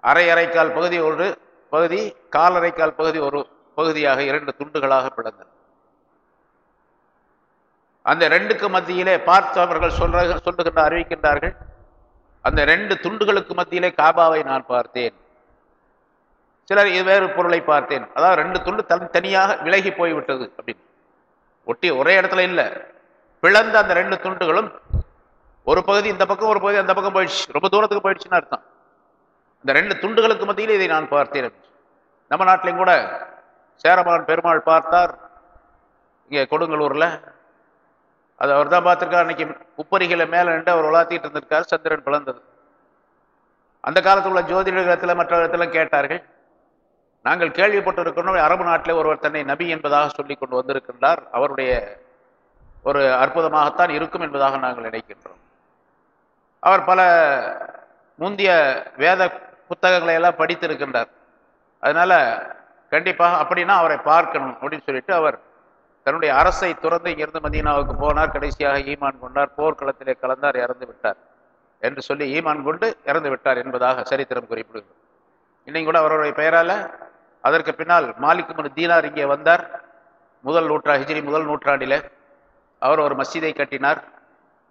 அரை அரைக்கால் பகுதி ஒரு பகுதி காலரைக்கால் பகுதி ஒரு பகுதியாக இரண்டு துண்டுகளாக பிளந்தது. அந்த ரெண்டுக்கு மத்தியிலே பார்த்தவர்கள் சொல்ற சொல்லுகின்ற அறிவிக்கின்றார்கள். அந்த ரெண்டு துண்டுகளுக்கு மத்தியிலே காபாவை நான் பார்த்தேன். சிலர் இது வேறு பொருளை பார்த்தேன். அதாவது ரெண்டு துண்டு தனி தனியாக விலகி போய்விட்டது அப்படின்னு. ஒட்டி ஒரே இடத்துல இல்லை. பிளந்த அந்த ரெண்டு துண்டுகளும் ஒரு பகுதி இந்த பக்கம் ஒரு பகுதி அந்த பக்கம் போயிடுச்சு. ரொம்ப தூரத்துக்கு போயிடுச்சுன்னு அர்த்தம். இந்த ரெண்டு துண்டுகளுக்கு மத்தியில் இதை நான் பார்த்தேன் நம்ம நாட்டிலையும் கூட சேரமான் பெருமாள் பார்த்தார். இங்கே கொடுங்கலூரில். அது அவர் தான் பார்த்துருக்காரு. அன்னைக்கு உப்பரிகளை மேலே நின்று அவர் உலாத்திட்டு இருந்திருக்கார். சந்திரன் பிளந்தது. அந்த காலத்தில் உள்ள ஜோதிடத்தில் மற்ற இடத்துல கேட்டார்கள் நாங்கள் கேள்விப்பட்டிருக்கிறோம் அரபு நாட்டில் ஒருவர் தன்னை நபி என்பதாக சொல்லி கொண்டு வந்திருக்கின்றார். அவருடைய ஒரு அற்புதமாகத்தான் இருக்கும் என்பதாக நாங்கள் நினைக்கின்றோம். அவர் பல முந்திய வேத புத்தகங்களை எல்லாம் படித்திருக்கின்றார். அதனால் கண்டிப்பாக அப்படின்னா அவரை பார்க்கணும் அப்படின்னு சொல்லிட்டு அவர் தன்னுடைய அரசை துறந்து இங்கிருந்து மதீனாவுக்கு போனார். கடைசியாக ஈமான் கொண்டார். போர்க்களத்திலே கலந்தார் இறந்து விட்டார் என்று சொல்லி ஈமான் கொண்டு இறந்து விட்டார் என்பதாக சரித்திரம் குறிப்பிடுகிறது. இன்னைக்கு கூட அவருடைய பெயரால் அதற்கு பின்னால் மாலிக் முன் தீனார் இங்கே வந்தார். முதல் நூற்றா ஹிஜ்ரி முதல் நூற்றாண்டிலே அவர் ஒரு மஸ்ஜிதை கட்டினார்.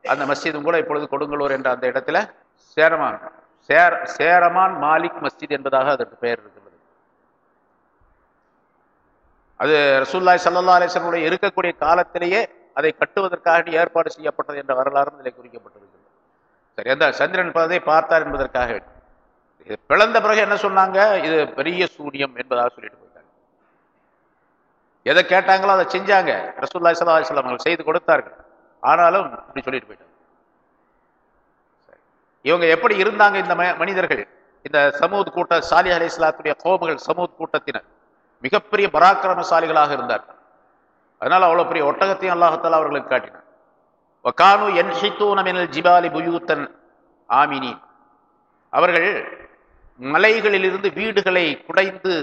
அந்த மஸ்ஜிதும் கூட இப்பொழுது கொடுங்கலூர் என்ற அந்த இடத்துல சேரமான் சேர சேரமான் மாலிக் மஸ்ஜித் என்பதாக அதற்கு பெயர் இருக்கு அது ரசூல்லாய் சல்லா அலிஸ்வருடைய இருக்கக்கூடிய காலத்திலேயே அதை கட்டுவதற்காக ஏற்பாடு செய்யப்பட்டது என்ற வரலாறும் இதில் குறிக்கப்பட்டிருக்கிறது. சரி அந்த சந்திரன் பதத்தை பார்த்தார் என்பதற்காக இது பிளந்த பிறகு என்ன சொன்னாங்க? இது பெரிய சூரியம் என்பதாக சொல்லிட்டு போயிட்டாங்க. எதை கேட்டாங்களோ அதை செஞ்சாங்க. ரசூல்லாய் சல்லா அலிஸ்லாம் அவர்கள் செய்து கொடுத்தார்கள். ஆனாலும் இப்படி சொல்லிட்டு போயிட்டாங்க. இவங்க எப்படி இருந்தாங்க இந்த மனிதர்கள்? இந்த சமூத் கூட்ட சாலி அலி இஸ்லாத்துடைய கோபங்கள் சமூத் கூட்டத்தினர். மிகப்பெரிய பராக்கிரமசாலிகளாக இருந்தார். அதனால் அவ்வளோ பெரிய ஒட்டகத்தையும் அல்லாஹத்தால் அவர்களுக்கு காட்டினார். வகானு என்ஹித்தூனமினல் ஜிபாலி புயூத்தன் ஆமினி அவர்கள் மலைகளிலிருந்து வீடுகளை குடைந்து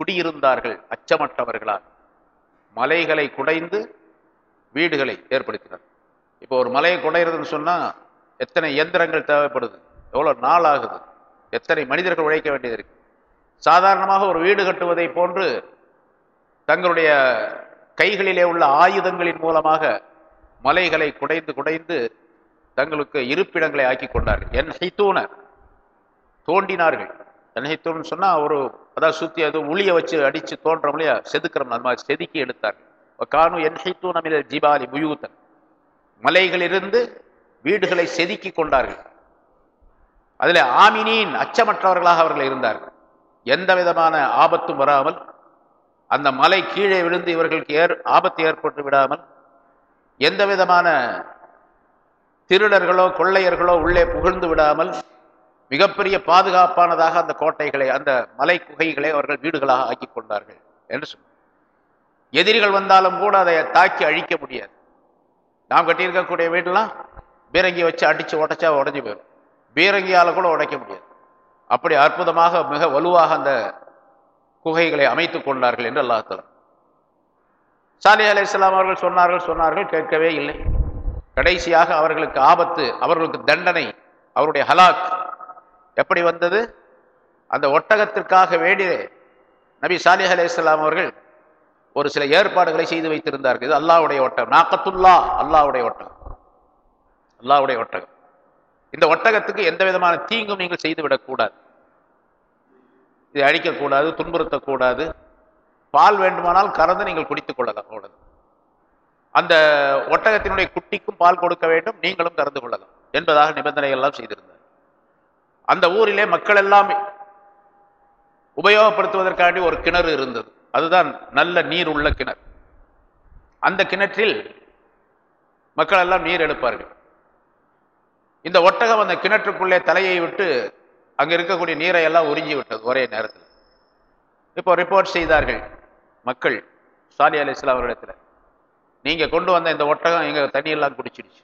குடியிருந்தார்கள் அச்சமற்றவர்களால். மலைகளை குடைந்து வீடுகளை ஏற்படுத்தினார். இப்போ ஒரு மலையை குடையிறதுன்னு சொன்னால் எத்தனை இயந்திரங்கள் தேவைப்படுது? எவ்வளோ நாள் ஆகுது? எத்தனை மனிதர்கள் உழைக்க வேண்டியது இருக்குது சாதாரணமாக ஒரு வீடு கட்டுவதை போன்று தங்களுடைய கைகளிலே உள்ள ஆயுதங்களின் மூலமாக மலைகளை குடைந்து குடைந்து தங்களுக்கு இருப்பிடங்களை ஆக்கி கொண்டார்கள். என் ஹைத்தூன தோண்டினார்கள். என் ஹைத்தூன் சொன்னால் ஒரு அதாவது சுற்றி அது உளிய வச்சு அடித்து தோன்றோம் இல்லையா செதுக்கிறோம் அந்த மாதிரி செதுக்கி எடுத்தார்கள். காணும் என் ஹைத்தூனமில் ஜிபாலி புயூத்தன் மலைகளிலிருந்து வீடுகளை செதுக்கி கொண்டார்கள். அதில் ஆமினின் அச்சமற்றவர்களாக அவர்கள் இருந்தார்கள். எந்த விதமான ஆபத்தும் வராமல் அந்த மலை கீழே விழுந்து இவர்களுக்கு ஏற் ஆபத்து ஏற்பட்டு விடாமல் எந்த விதமான திருடர்களோ கொள்ளையர்களோ உள்ளே புகழ்ந்து விடாமல் மிகப்பெரிய பாதுகாப்பானதாக அந்த கோட்டைகளை அந்த மலை குகைகளை அவர்கள் வீடுகளாக ஆக்கி கொண்டார்கள் என்று சொன்னார் எதிரிகள் வந்தாலும் கூட அதை தாக்கி அழிக்க முடியாது. நாம் கட்டியிருக்கக்கூடிய வீடெல்லாம் பீரங்கி வச்சு அடித்து உடைச்சா உடஞ்சி போயிடும் பீரங்கியால் கூட உடைக்க முடியாது. அப்படி அற்புதமாக மிக வலுவாக அந்த குகைகளை அமைத்துக் கொண்டார்கள் என்று அல்லாஹலம் சாலி அலி இஸ்லாம் அவர்கள் சொன்னார்கள் சொன்னார்கள் கேட்கவே இல்லை. கடைசியாக அவர்களுக்கு ஆபத்து அவர்களுக்கு தண்டனை அவருடைய ஹலாக் எப்படி வந்தது? அந்த ஒட்டகத்திற்காக வேண்டிய நபி சாலி அலி இஸ்லாம் அவர்கள் ஒரு சில ஏற்பாடுகளை செய்து வைத்திருந்தார்கள். இது அல்லாவுடைய ஒட்டகம். நாக்கத்துல்லா அல்லாவுடைய ஒட்டகம். அல்லாவுடைய ஒட்டகம். இந்த ஒட்டகத்துக்கு எந்த விதமான தீங்கும் நீங்கள் செய்துவிடக்கூடாது இதை அழிக்கக்கூடாது துன்புறுத்தக்கூடாது பால் வேண்டுமானால் கறந்து நீங்கள் குடித்துக் கொள்ளலாம் அவ்வளவு அந்த ஒட்டகத்தினுடைய குட்டிக்கும் பால் கொடுக்க வேண்டும் நீங்களும் கறந்து கொள்ளலாம் என்பதாக நிபந்தனைகள் எல்லாம் செய்திருந்தார் அந்த ஊரிலே மக்கள் எல்லாம் உபயோகப்படுத்துவதற்காண்டி ஒரு கிணறு இருந்தது. அதுதான் நல்ல நீர் உள்ள கிணறு. அந்த கிணற்றில் மக்கள் எல்லாம் நீர் எடுப்பார்கள். இந்த ஒட்டகம் அந்த கிணற்றுக்குள்ளே தலையை விட்டு அங்கே இருக்கக்கூடிய நீரை எல்லாம் உறிஞ்சி விட்டது ஒரே நேரத்தில். இப்போ ரிப்போர்ட் செய்தார்கள் மக்கள் சாலி அலி இஸ்லாம் அவர்களிடத்தில். நீங்கள் கொண்டு வந்த இந்த ஒட்டகம் எங்கள் தண்ணியெல்லாம் குடிச்சிடுச்சு.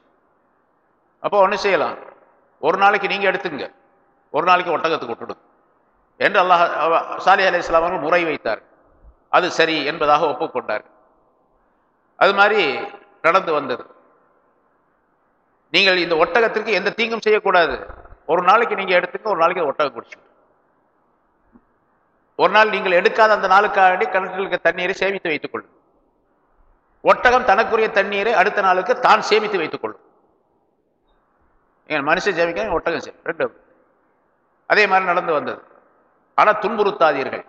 அப்போ ஒன்று செய்யலாம். ஒரு நாளைக்கு நீங்கள் எடுத்துங்க. ஒரு நாளைக்கு ஒட்டகத்துக்கு விட்டுடுங்க என்று அல்லாஹ் சாலி அலி இஸ்லாம் அவர்கள் முறை வைத்தார். அது சரி என்பதாக ஒப்புக்கொண்டார் அது மாதிரி நடந்து வந்தது. நீங்கள் இந்த ஒட்டகத்திற்கு எந்த தீங்கும் செய்யக்கூடாது. ஒரு நாளைக்கு நீங்கள் எடுத்துங்க ஒரு நாளைக்கு ஒட்டகம் குடிச்சு ஒரு நாள் நீங்கள் எடுக்காத அந்த நாளுக்காக கணக்குகளுக்கு தண்ணீரை சேமித்து வைத்துக் கொள்ளும். ஒட்டகம் தனக்குரிய தண்ணீரை அடுத்த நாளுக்கு தான் சேமித்து வைத்துக் கொள்ளும். மனுஷன் சேமிக்க ஒட்டகம் சேமி ரெண்டு. அதே மாதிரி நடந்து வந்தது. ஆனால் துன்புறுத்தாதீர்கள்.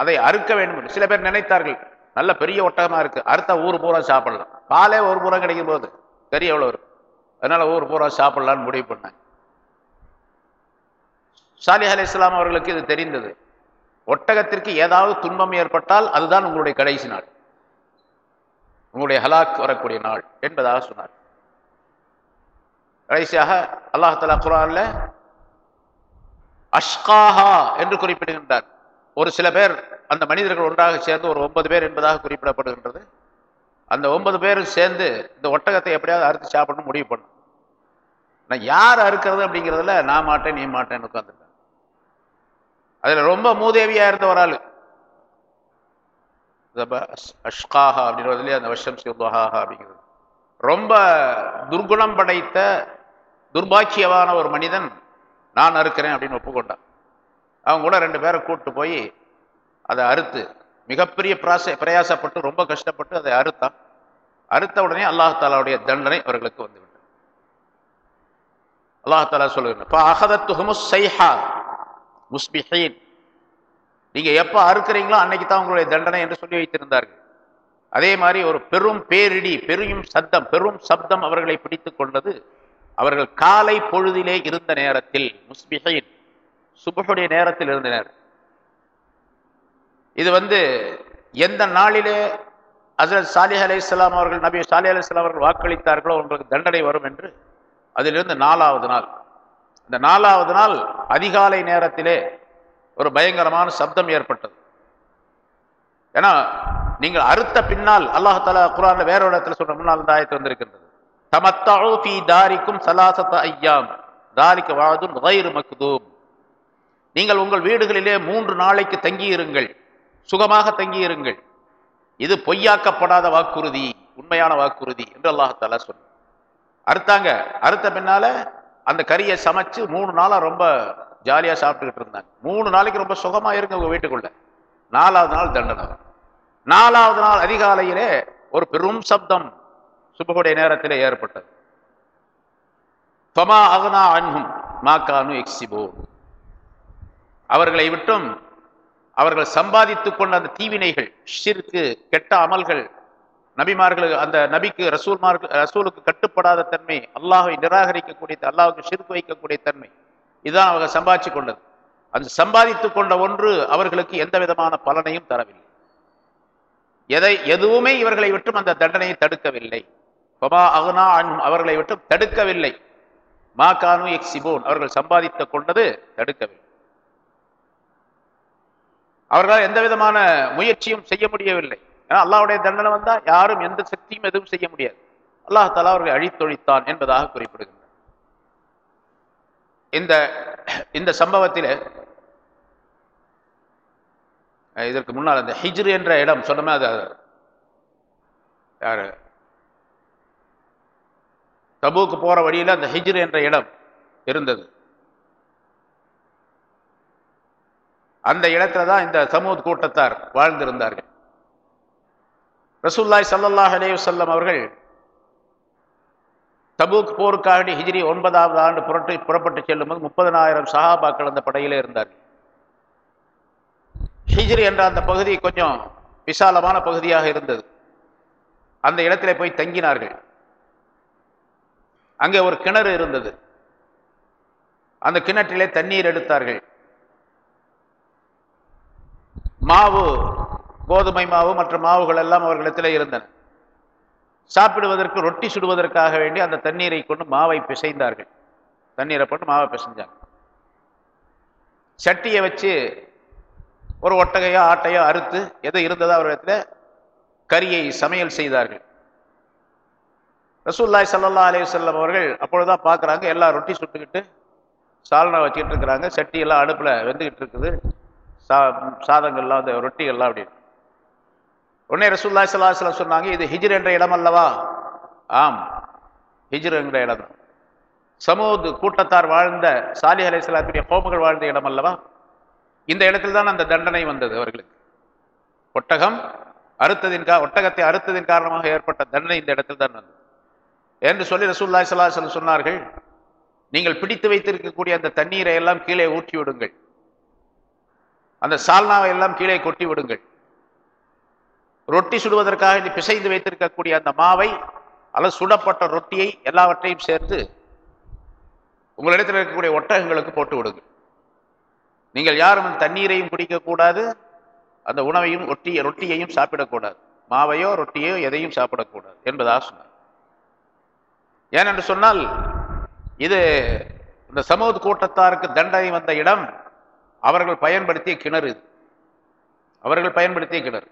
அதை அறுக்க வேண்டும் சில பேர் நினைத்தார்கள் நல்ல பெரிய ஒட்டகமாக இருக்குது அறுத்த ஊர் பூரா சாப்பிடலாம். பாலே ஒரு பூரா கிடைக்கும் போது கறி எவ்வளோ இருக்கும் அதனால ஊர் பூரா சாப்பிட்லான்னு முடிவு பண்ணேன் சாலிஹ் அலி இஸ்லாம் அவர்களுக்கு இது தெரிந்தது. ஒட்டகத்திற்கு ஏதாவது துன்பம் ஏற்பட்டால் அதுதான் உங்களுடைய கடைசி நாள். உங்களுடைய ஹலாக் வரக்கூடிய நாள் என்பதாக சொன்னார். கடைசியாக அல்லாஹ் தலா குரான்ல அஷ்காஹா என்று குறிப்பிடுகின்றார். ஒரு சில பேர் அந்த மனிதர்கள் ஒன்றாக சேர்ந்து ஒரு ஒன்பது பேர் என்பதாக குறிப்பிடப்படுகின்றது. அந்த ஒன்பது பேரும் சேர்ந்து இந்த ஒட்டகத்தை எப்படியாவது அறுத்து சாப்பிடணும் முடிவு பண்ணும் நான் யார் அறுக்கிறது அப்படிங்கிறதுல நான் மாட்டேன் நீ மாட்டேன்னு உட்காந்துருக்கேன் அதுல ரொம்ப மூதேவியா இருந்த ஒரு ஆளு. அஷ்காஹா அப்படின்றதுலேயே அந்த வருஷம் சிவஹாஹா அப்படிங்கிறது. ரொம்ப துர்குணம் படைத்த துர்பாக்கியமான ஒரு மனிதன் நான் அறுக்கிறேன் அப்படின்னு ஒப்புக்கொண்டான். அவங்க கூட ரெண்டு பேரை கூப்பிட்டு போய் அதை அறுத்து மிகப்பெரிய பிராச பிரயாசப்பட்டு ரொம்ப கஷ்டப்பட்டு அதை அறுத்தான். அறுத்த உடனே அல்லாஹாலாவுடைய தண்டனை அவர்களுக்கு வந்து அல்லாஹாலா சைஹா. முஸ்பிஹீன். நீங்க எப்ப அறுக்கிறீங்களோ அன்னைக்கு தான் உங்களுடைய தண்டனை என்று சொல்லி வைத்திருந்தார்கள். அதே மாதிரி ஒரு பெரும் பேரிடி பெரும் சத்தம் பெரும் சப்தம் அவர்களை பிடித்துக் கொண்டது அவர்கள் காலை பொழுதிலே இருந்த நேரத்தில் முஸ்பிஹீன். சுபகுடைய நேரத்தில் இருந்த நேரம். இது வந்து எந்த நாளிலே ஹசரத் சாலிஹ் அலி இஸ்லாம் அவர்கள் நபி சாலி அலி இஸ்லாம் அவர்கள் வாக்களித்தார்களோ உங்களுக்கு தண்டனை வரும் என்று அதிலிருந்து நாலாவது நாள். இந்த நாலாவது நாள் அதிகாலை நேரத்திலே ஒரு பயங்கரமான சப்தம் ஏற்பட்டது. ஏன்னா நீங்கள் அறுத்த பின்னால் அல்லாஹால குரான்ல வேற ஒரு இடத்துல சொல்ற முன்னால் தாயத்து வந்திருக்கின்றது. தமத்தாவு ஃபி தாரிக்கும் சலாசத்த ஐயாம். தாரிக்கு வாதும் வயிறு மக்குதூம் நீங்கள் உங்கள் வீடுகளிலே மூன்று நாளைக்கு தங்கியிருங்கள். சுகமாக தங்கியிருங்கள். இது பொய்யாக்கப்படாத வாக்குறுதி உண்மையான வாக்குறுதி என்று அல்லாஹால சொன்ன அறுத்தாங்க. அறுத்த பின்னால அந்த கறியை சமைச்சு மூணு நாளா ரொம்ப ஜாலியா சாப்பிட்டுக்கிட்டு இருந்தாங்க. மூணு நாளைக்கு ரொம்ப சுகமாக இருங்க உங்கள் வீட்டுக்குள்ள. நாலாவது நாள் தண்டனை. நாலாவது நாள் அதிகாலையிலே ஒரு பெரும் சப்தம் சுபகுடைய நேரத்திலே ஏற்பட்டது. பமா அகனா அன்ஹும் மாக்கானு எக்ஸிபோ அவர்களை விட்டும் அவர்கள் சம்பாதித்துக் கொண்ட அந்த தீவினைகள் ஷிற்கு கெட்ட அமல்கள் நபிமார்களுக்கு அந்த நபிக்கு ரசூல்மார்கள் ரசூலுக்கு கட்டுப்படாத தன்மை அல்லாஹை நிராகரிக்கக்கூடிய அல்லாஹுக்கு சிறுக்கு வைக்கக்கூடிய தன்மை இதுதான் அவங்க சம்பாதிச்சு கொண்டது. அந்த சம்பாதித்துக் கொண்ட ஒன்று அவர்களுக்கு எந்த விதமான பலனையும் தரவில்லை. எதை எதுவுமே இவர்களை விட்டும் அந்த தண்டனையை தடுக்கவில்லை. பபா அகுனா அவர்களை விட்டும் தடுக்கவில்லை. மா கானு எக்ஸிபோன் அவர்கள் சம்பாதித்துக் கொண்டது தடுக்கவில்லை. அவர்களால் எந்த விதமான முயற்சியும் செய்ய முடியவில்லை. ஏன்னா அல்லாவுடைய தண்டனை வந்தா யாரும் எந்த சக்தியும் எதுவும் செய்ய முடியாது. அல்லாஹ் தலா அவர்களை அழித்தொழித்தான் என்பதாக குறிப்பிடுகின்றார். இந்த இந்த சம்பவத்தில் இதற்கு முன்னால் அந்த ஹிஜ்ரு என்ற இடம் சொன்னமே அது யாரு? தபுக்கு போகிற வழியில் அந்த ஹிஜ்ரு என்ற இடம் இருந்தது. அந்த இடத்துல தான் இந்த சமூக கூட்டத்தார் வாழ்ந்திருந்தார்கள். ரசூல்லாய் சல்லாஹ் அலேவசல்லம் அவர்கள் தபூக் போருக்காக ஹிஜ்ரி ஒன்பதாவது ஆண்டு புரட்டு புறப்பட்டு செல்லும் போது முப்பதனாயிரம் சஹாபாக்கள் அந்த படையிலே இருந்தார் ஹிஜ்ரி என்ற அந்த பகுதி கொஞ்சம் விசாலமான பகுதியாக இருந்தது. அந்த இடத்துல போய் தங்கினார்கள். அங்கே ஒரு கிணறு இருந்தது. அந்த கிணற்றிலே தண்ணீர் எடுத்தார்கள். மாவு கோதுமை மாவு மற்ற மாவுகள் எல்லாம் அவர்களிடத்தில் இருந்தன. சாப்பிடுவதற்கு ரொட்டி சுடுவதற்காக வேண்டி அந்த தண்ணீரை கொண்டு மாவை பிசைந்தார்கள். தண்ணீரை போட்டு மாவை பிசைஞ்சாங்க. சட்டியை வச்சு ஒரு ஒட்டகையோ ஆட்டையோ அறுத்து எது இருந்ததோ அவரிடத்துல கரியை சமையல் செய்தார்கள். ரசூல்லாய் சல்லா அலி அவர்கள் அப்பொழுதுதான் பார்க்குறாங்க எல்லாம் ரொட்டி சுட்டுக்கிட்டு சால்னா வச்சுக்கிட்டு இருக்கிறாங்க சட்டியெல்லாம் அடுப்பில் வெந்துக்கிட்டு இருக்குது சா சாதங்கள்லாம் அந்த ரொட்டிகள்லாம் அப்படின்னு உடனே ரசூல்லா சல்லாஹ் சொன்னாங்க இது ஹிஜ்ர் என்ற இடம் அல்லவா? ஆம். ஹிஜ்ர் என்ற இடம். தான் சமூக கூட்டத்தார் வாழ்ந்த சாலி அலை சலாத்துடைய கோமுகள் வாழ்ந்த இடம் அல்லவா? இந்த இடத்தில் தான் அந்த தண்டனை வந்தது அவர்களுக்கு. ஒட்டகம் அறுத்ததின் கா ஒட்டகத்தை அறுத்ததின் காரணமாக ஏற்பட்ட தண்டனை இந்த இடத்தில் தான் வந்தது. என்று சொல்லி ரசூல்லாய் சல்லாஹ் சொன்னார்கள் நீங்கள் பிடித்து வைத்திருக்கக்கூடிய அந்த தண்ணீரை எல்லாம் கீழே ஊற்றி விடுங்கள் அந்த சால்னாவை எல்லாம் கீழே கொட்டி விடுங்கள் ரொட்டி சுடுவதற்காக நீ பிசைந்து வைத்திருக்கக்கூடிய அந்த மாவை அல்லது சுடப்பட்ட ரொட்டியை எல்லாவற்றையும் சேர்த்து உங்களிடத்தில் இருக்கக்கூடிய ஒட்டகங்களுக்கு போட்டு விடுங்க. நீங்கள் யாரும் தண்ணீரையும் குடிக்கக்கூடாது அந்த உணவையும் ஒட்டி ரொட்டியையும் சாப்பிடக்கூடாது. மாவையோ ரொட்டியோ எதையும் சாப்பிடக்கூடாது என்பதாக சொன்னார். ஏனென்று சொன்னால் இது இந்த சமூக கூட்டத்தாருக்கு தண்டனை வந்த இடம் அவர்கள் பயன்படுத்திய கிணறு அவர்கள் பயன்படுத்திய கிணறு.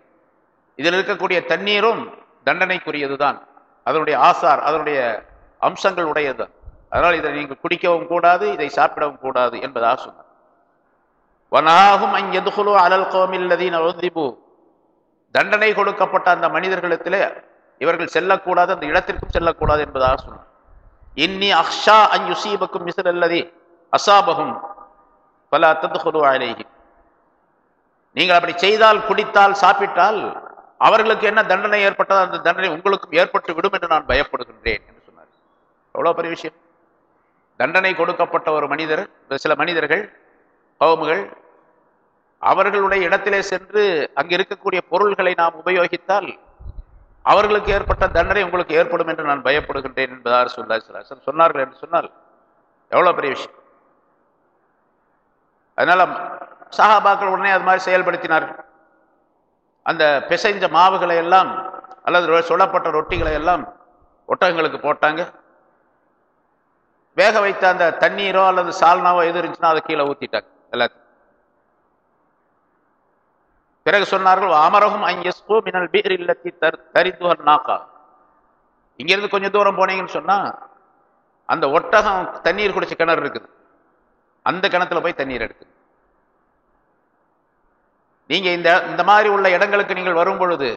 இதில் இருக்கக்கூடிய தண்ணீரும் தண்டனைக்குரியதுதான். அதனுடைய ஆசார் அதனுடைய அம்சங்கள் உடையது அதனால் இதை நீங்கள் குடிக்கவும் கூடாது இதை சாப்பிடவும் கூடாது என்பதாக சொன்னார். வனாகும் அங்கெதுகுலு அலல் கோமில்லதீன் ஒதிபு தண்டனை கொடுக்கப்பட்ட அந்த மனிதர்களிடத்திலே இவர்கள் செல்லக்கூடாது அந்த இடத்திற்கும் செல்லக்கூடாது என்பதாக சொன்னார். இன்னி அக்ஷா அன் யுசீபக்கும் அல்லதி அசாபகும் பல அத்ததுகுலு அலைஹி நீங்கள் அப்படி செய்தால் குடித்தால் சாப்பிட்டால் அவர்களுக்கு என்ன தண்டனை ஏற்பட்டதோ அந்த தண்டனை உங்களுக்கும் ஏற்பட்டு விடும் என்று நான் பயப்படுகின்றேன் என்று சொன்னார். எவ்வளோ பெரிய விஷயம். தண்டனை கொடுக்கப்பட்ட ஒரு மனிதர் சில மனிதர்கள் கவுமுகள் அவர்களுடைய இடத்திலே சென்று அங்கு இருக்கக்கூடிய பொருள்களை நாம் உபயோகித்தால் அவர்களுக்கு ஏற்பட்ட தண்டனை உங்களுக்கு ஏற்படும் என்று நான் பயப்படுகின்றேன் என்பதாக சொல்ல சொன்னார்கள் என்று சொன்னால் எவ்வளோ பெரிய விஷயம். அதனால் சஹாபாக்கள் உடனே அது மாதிரி செயல்படுத்தினார்கள். அந்த பிசைஞ்ச மாவுகளை எல்லாம் அல்லது சுடப்பட்ட ரொட்டிகளை எல்லாம் ஒட்டகங்களுக்கு போட்டாங்க. வேக வைத்த அந்த தண்ணீரோ அல்லது சால்னாவோ எது இருந்துச்சுன்னா அதை கீழே ஊற்றிட்டாங்க எல்லாத்தையும். பிறகு சொன்னார்கள் அமரகும் அங்கெஸ்கோ மினல் பீர் இல்லத்தி தர் தரித்துவர் நாக்கா. இங்கிருந்து கொஞ்சம் தூரம் போனீங்கன்னு சொன்னா அந்த ஒட்டகம் தண்ணீர் குடிச்ச கிணறு இருக்குது. அந்த கிணத்துல போய் தண்ணீர் எடுக்குது நீங்க இந்த இந்த மாதிரி உள்ள இடங்களுக்கு நீங்கள் வரும் பொழுது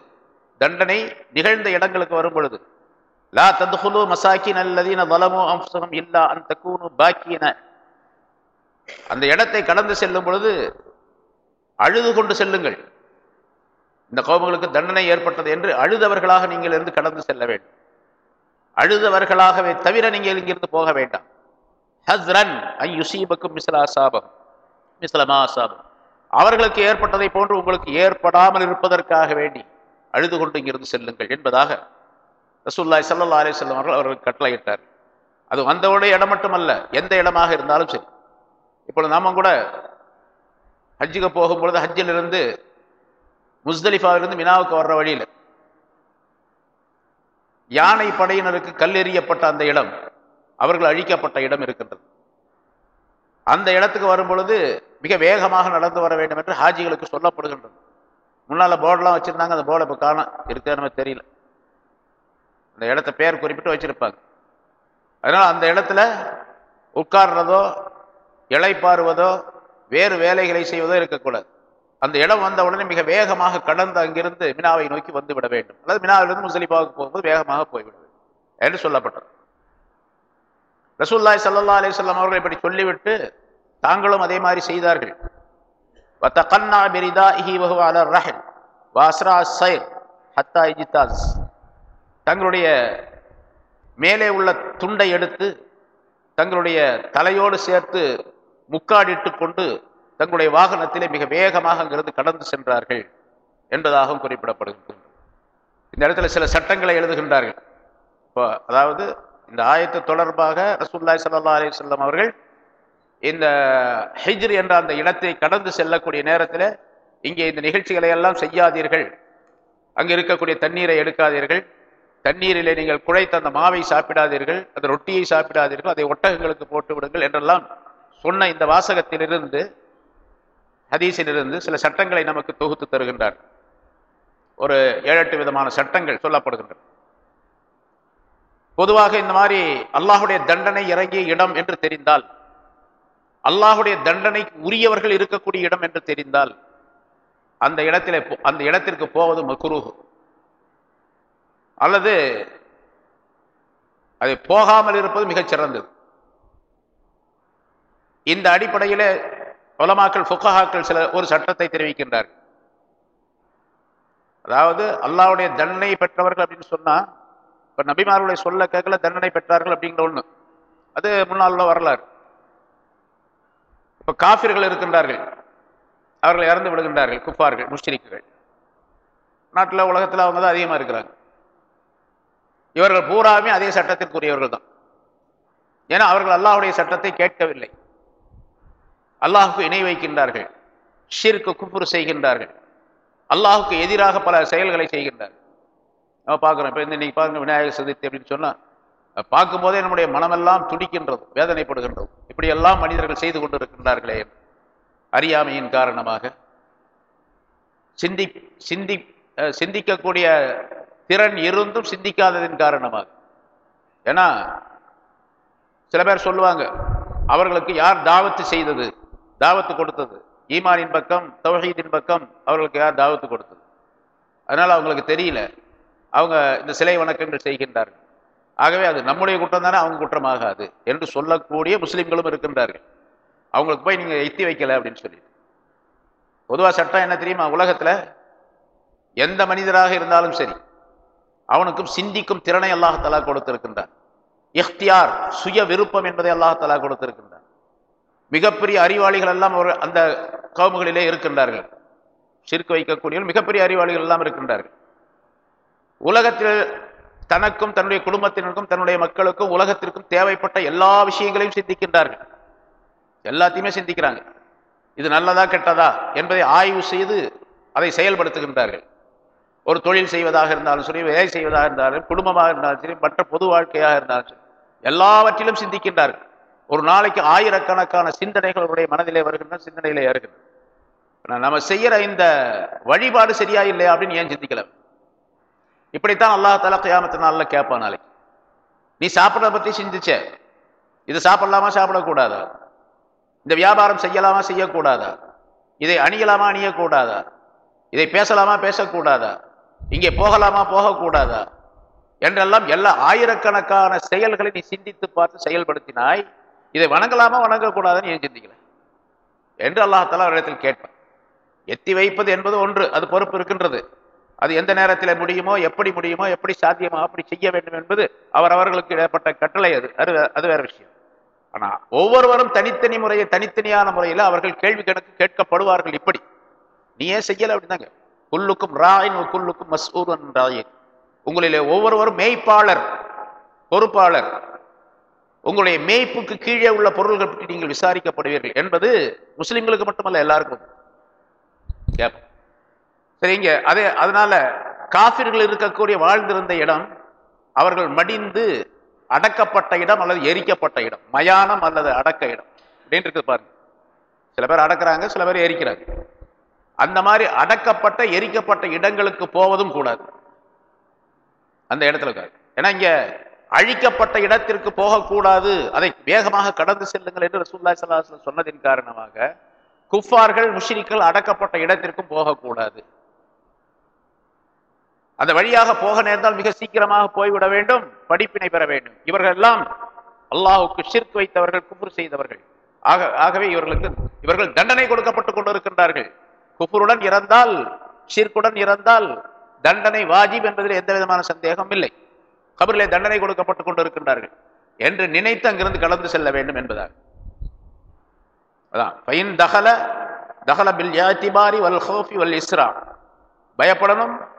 தண்டனை நிகழ்ந்த இடங்களுக்கு வரும் பொழுது லா ததுகுலு மசாக்கின் அல்லதீன வலமோ அம்சகம் இல்லா அந்த கூனு பாக்கியன அந்த இடத்தை கடந்து செல்லும் பொழுது அழுது கொண்டு செல்லுங்கள். இந்த கோபங்களுக்கு தண்டனை ஏற்பட்டது என்று அழுதவர்களாக நீங்கள் இருந்து கடந்து செல்ல வேண்டும். அழுதவர்களாகவே தவிர நீங்கள் இங்கிருந்து போக வேண்டாம். ஹஸ்ரன் ஐ யுசீபக்கும் மிஸ்லா சாபம் மிஸ்லமா சாபம் அவர்களுக்கு ஏற்பட்டதை போன்று உங்களுக்கு ஏற்படாமல் இருப்பதற்காக வேண்டி அழுது கொண்டு இங்கிருந்து செல்லுங்கள் என்பதாக ரசூல்லாய் சல்லா அலே செல்லம் அவர்கள் அவர்கள் கட்டளையிட்டார். அது வந்தவுடைய இடம் மட்டுமல்ல எந்த இடமாக இருந்தாலும் சரி. இப்பொழுது நாம கூட ஹஜ்ஜுக்கு போகும்பொழுது ஹஜ்ஜிலிருந்து முஸ்தலிஃபாவிலிருந்து மினாவுக்கு வர்ற வழியில் யானை படையினருக்கு கல்லெறியப்பட்ட அந்த இடம் அவர்கள் அழிக்கப்பட்ட இடம் இருக்கின்றது. அந்த இடத்துக்கு வரும் பொழுது மிக வேகமாக நடந்து வர வேண்டும் என்று ஹாஜிகளுக்கு சொல்லப்படுகின்றது. முன்னால் போர்டெல்லாம் வச்சுருந்தாங்க அந்த போர்டை இப்போ காணும் இருக்கிற தெரியல. அந்த இடத்த பேர் குறிப்பிட்டு வச்சிருப்பாங்க. அதனால் அந்த இடத்துல உட்கார்றதோ இழைப்பாறுவதோ வேறு வேலைகளை செய்வதோ இருக்கக்கூடாது. அந்த இடம் வந்த உடனே மிக வேகமாக கடந்து அங்கிருந்து மினாவை நோக்கி வந்து விட வேண்டும். அல்லது மினாவிலிருந்து முஸ்லிபாவுக்கு போகும்போது வேகமாக போய்விட வேண்டும். என்று சொல்லப்பட்டது. ரசூல்லாய் சல்லா அலிஸ்லாம் அவர்கள் இப்படி சொல்லிவிட்டு தாங்களும் அதே மாதிரி செய்தார்கள். தங்களுடைய மேலே உள்ள துண்டை எடுத்து தங்களுடைய தலையோடு சேர்த்து முக்காடிட்டு கொண்டு தங்களுடைய வாகனத்திலே மிக வேகமாக அங்கிருந்து கடந்து சென்றார்கள் என்பதாகவும் குறிப்பிடப்படுகிறது இந்த இடத்துல சில சட்டங்களை எழுதுகின்றார்கள். இப்போ அதாவது இந்த ஆயத்து தொடர்பாக ரசூல்லாய் சல்லா அலி சொல்லம் அவர்கள் இந்த ஹிஜ்ர் என்ற அந்த இடத்தை கடந்து செல்லக்கூடிய நேரத்தில் இங்கே இந்த நிகழ்ச்சிகளை எல்லாம் செய்யாதீர்கள். அங்கே இருக்கக்கூடிய தண்ணீரை எடுக்காதீர்கள். தண்ணீரிலே நீங்கள் குழைத்த அந்த மாவை சாப்பிடாதீர்கள். அந்த ரொட்டியை சாப்பிடாதீர்கள். அதை ஒட்டகங்களுக்கு போட்டு விடுங்கள் என்றெல்லாம் சொன்ன இந்த வாசகத்திலிருந்து ஹதீஸிலிருந்து சில சட்டங்களை நமக்கு தொகுத்து தருகின்றார். ஒரு ஏழெட்டு விதமான சட்டங்கள் சொல்லப்படுகின்றன. பொதுவாக இந்த மாதிரி அல்லாஹுடைய தண்டனை இறங்கிய இடம் என்று தெரிந்தால் அல்லாஹுடைய தண்டனைக்கு உரியவர்கள் இருக்கக்கூடிய இடம் என்று தெரிந்தால் அந்த இடத்திலே அந்த இடத்திற்கு போவது மக்குருகு அல்லது அதை போகாமல் இருப்பது மிகச் சிறந்தது. இந்த அடிப்படையில் உலமாக்கள் ஃபுக்கஹாக்கள் சில ஒரு சட்டத்தை தெரிவிக்கின்றார் அதாவது அல்லாவுடைய தண்டனை பெற்றவர்கள் அப்படின்னு சொன்னா இப்ப நபிமார்களுடைய சொல்ல கேட்கல தண்டனை பெற்றார்கள் அப்படிங்கிற ஒன்று அது முன்னாள் உள்ள வரலாறு. இப்ப காஃபிர்கள் இருக்கின்றார்கள். அவர்கள் இறந்து விடுகின்றார்கள் குப்பார்கள் முஷ்டிரிக்குகள் நாட்டில் உலகத்தில் அவங்க தான் அதிகமாக இருக்கிறாங்க. இவர்கள் பூராமே அதே சட்டத்திற்குரியவர்கள் தான். ஏன்னா அவர்கள் அல்லாஹுடைய சட்டத்தை கேட்கவில்லை. அல்லாஹுக்கு இணை வைக்கின்றார்கள். ஷிர்க்கு குப்புறு செய்கின்றார்கள். அல்லாஹுக்கு எதிராக பல செயல்களை செய்கின்றார்கள். நம்ம பார்க்குறோம் இப்போ இந்த இன்னைக்கு பாருங்கள் விநாயகர் சதுர்த்தி அப்படின்னு சொன்னால் பார்க்கும்போதே நம்முடைய மனமெல்லாம் துடிக்கின்றது வேதனைப்படுகின்றது. இப்படியெல்லாம் மனிதர்கள் செய்து கொண்டு இருக்கின்றார்களே அறியாமையின் காரணமாக சிந்தி சிந்தி சிந்திக்கக்கூடிய திறன் இருந்தும் சிந்திக்காததின் காரணமாக. ஏன்னா சில பேர் சொல்லுவாங்க அவர்களுக்கு யார் தாவத்து செய்தது? தாவத்து கொடுத்தது. ஈமானின் பக்கம் தௌஹீதின் பக்கம் அவர்களுக்கு யார் தாவத்து கொடுத்தது? அதனால் அவங்களுக்கு தெரியல. அவங்க இந்த சிலை வணக்கம் என்று செய்கின்றார்கள். ஆகவே அது நம்முடைய குற்றம் தானே அவங்க குற்றமாகாது என்று சொல்லக்கூடிய முஸ்லீம்களும் இருக்கின்றார்கள். அவங்களுக்கு போய் நீங்கள் எத்தி வைக்கல அப்படின்னு சொல்லி பொதுவாக சட்டம் என்ன தெரியுமா? உலகத்தில் எந்த மனிதராக இருந்தாலும் சரி அவனுக்கும் சிந்திக்கும் திறனை அல்லாஹ் கொடுத்திருக்கின்றான். இஃப்தியார் சுய விருப்பம் என்பதை அல்லாஹ் தலா கொடுத்திருக்கின்றான். மிகப்பெரிய அறிவாளிகள் எல்லாம் ஒரு அந்த கவுமுகளிலே இருக்கின்றார்கள். சிறுக்கு வைக்கக்கூடியவர்கள் மிகப்பெரிய அறிவாளிகள் எல்லாம் இருக்கின்றார்கள். உலகத்தில் தனக்கும் தன்னுடைய குடும்பத்தினருக்கும் தன்னுடைய மக்களுக்கும் உலகத்திற்கும் தேவைப்பட்ட எல்லா விஷயங்களையும் சிந்திக்கின்றார்கள். எல்லாத்தையுமே சிந்திக்கிறாங்க. இது நல்லதா கெட்டதா என்பதை ஆய்வு செய்து அதை செயல்படுத்துகின்றார்கள். ஒரு தொழில் செய்வதாக இருந்தாலும் சரி வேலை செய்வதாக இருந்தாலும் குடும்பமாக இருந்தாலும் சரி மற்ற பொது வாழ்க்கையாக இருந்தாலும் சரி எல்லாவற்றிலும் சிந்திக்கின்றார்கள். ஒரு நாளைக்கு ஆயிரக்கணக்கான சிந்தனைகள் அவருடைய மனதிலே வருகின்றன சிந்தனையிலே வருகின்றன ஆனா நம்ம செய்யற இந்த வழிபாடு சரியா இல்லையா அப்படின்னு ஏன் சிந்திக்கல? இப்படித்தான் அல்லா தலா கியாமத்து நாளில் கேட்பான் நாளைக்கு. நீ சாப்பிட்றத பற்றி சிந்திச்ச. இது சாப்பிடலாமா சாப்பிடக்கூடாதா? இந்த வியாபாரம் செய்யலாமா செய்யக்கூடாதா? இதை அணியலாமா அணியக்கூடாதா? இதை பேசலாமா பேசக்கூடாதா? இங்கே போகலாமா போகக்கூடாதா? என்றெல்லாம் எல்லா ஆயிரக்கணக்கான செயல்களை நீ சிந்தித்து பார்த்து செயல்படுத்தினாய். இதை வணங்கலாமா வணங்கக்கூடாதுன்னு ஏன் சிந்திக்கல. என்று அல்லாஹால அவரிடத்தில் கேட்பான். எத்தி வைப்பது என்பது ஒன்று அது பொறுப்பு இருக்கின்றது. அது எந்த நேரத்தில் முடியுமோ எப்படி முடியுமோ எப்படி சாத்தியமோ அப்படி செய்ய வேண்டும் என்பது அவர் அவர்களுக்கு இடப்பட்ட கட்டளை அது. அது அது வேற விஷயம். ஆனா ஒவ்வொருவரும் தனித்தனி முறையை தனித்தனியான முறையில் அவர்கள் கேள்வி கணக்கு கேட்கப்படுவார்கள் இப்படி. நீ ஏன் செய்யல அப்படின்னாங்க. குல்லுக்கும் ராயின் குல்லுக்கும் மசூரன் ராயின் உங்களிலே ஒவ்வொருவரும் மேய்ப்பாளர் பொறுப்பாளர். உங்களுடைய மேய்ப்புக்கு கீழே உள்ள பொருள்கள் பற்றி நீங்கள் விசாரிக்கப்படுவீர்கள் என்பது முஸ்லிம்களுக்கு மட்டுமல்ல எல்லாருக்கும். கேப். சரிங்க. அதே அதனால காசிர்கள் இருக்கக்கூடிய வாழ்ந்திருந்த இடம் அவர்கள் மடிந்து அடக்கப்பட்ட இடம் அல்லது எரிக்கப்பட்ட இடம் மயானம் அல்லது அடக்க இடம் அப்படின்னு இருக்குது பாருங்க. சில பேர் அடக்குறாங்க சில பேர் எரிக்கிறாங்க. அந்த மாதிரி அடக்கப்பட்ட எரிக்கப்பட்ட இடங்களுக்கு போவதும் கூடாது. அந்த இடத்துல ஏன்னா இங்க அழிக்கப்பட்ட இடத்திற்கு போகக்கூடாது. அதை வேகமாக கடந்து செல்லுங்கள் என்று ரசூல்லா சல்லாஹ் சொன்னதின் காரணமாக குஃபார்கள் முஷ்ரிக்கள் அடக்கப்பட்ட இடத்திற்கும் போகக்கூடாது. அந்த வழியாக போக நேர்ந்தால் மிக சீக்கிரமாக போய்விட வேண்டும் படிப்பினை பெற வேண்டும். இவர்கள் எல்லாம் அல்லாஹுக்கு ஷிர்க் வைத்தவர்கள் குபுர் செய்தவர்கள். ஆக ஆகவே இவர்களுக்கு இவர்கள் தண்டனை கொடுக்கப்பட்டுக் கொண்டிருக்கின்றார்கள். குபுருடன் இறந்தால் ஷிர்குடன் இறந்தால் தண்டனை வாஜிப் என்பதில் எந்த விதமான சந்தேகம் இல்லை. கபரிலே தண்டனை கொடுக்கப்பட்டுக் கொண்டிருக்கின்றார்கள் என்று நினைத்து அங்கிருந்து கலந்து செல்ல வேண்டும் என்பதாக. அதான். பயின் தகல தகல பில் யாத்திபாரி வல் ஹோஃபி வல் இஸ்ரா பயப்படணும்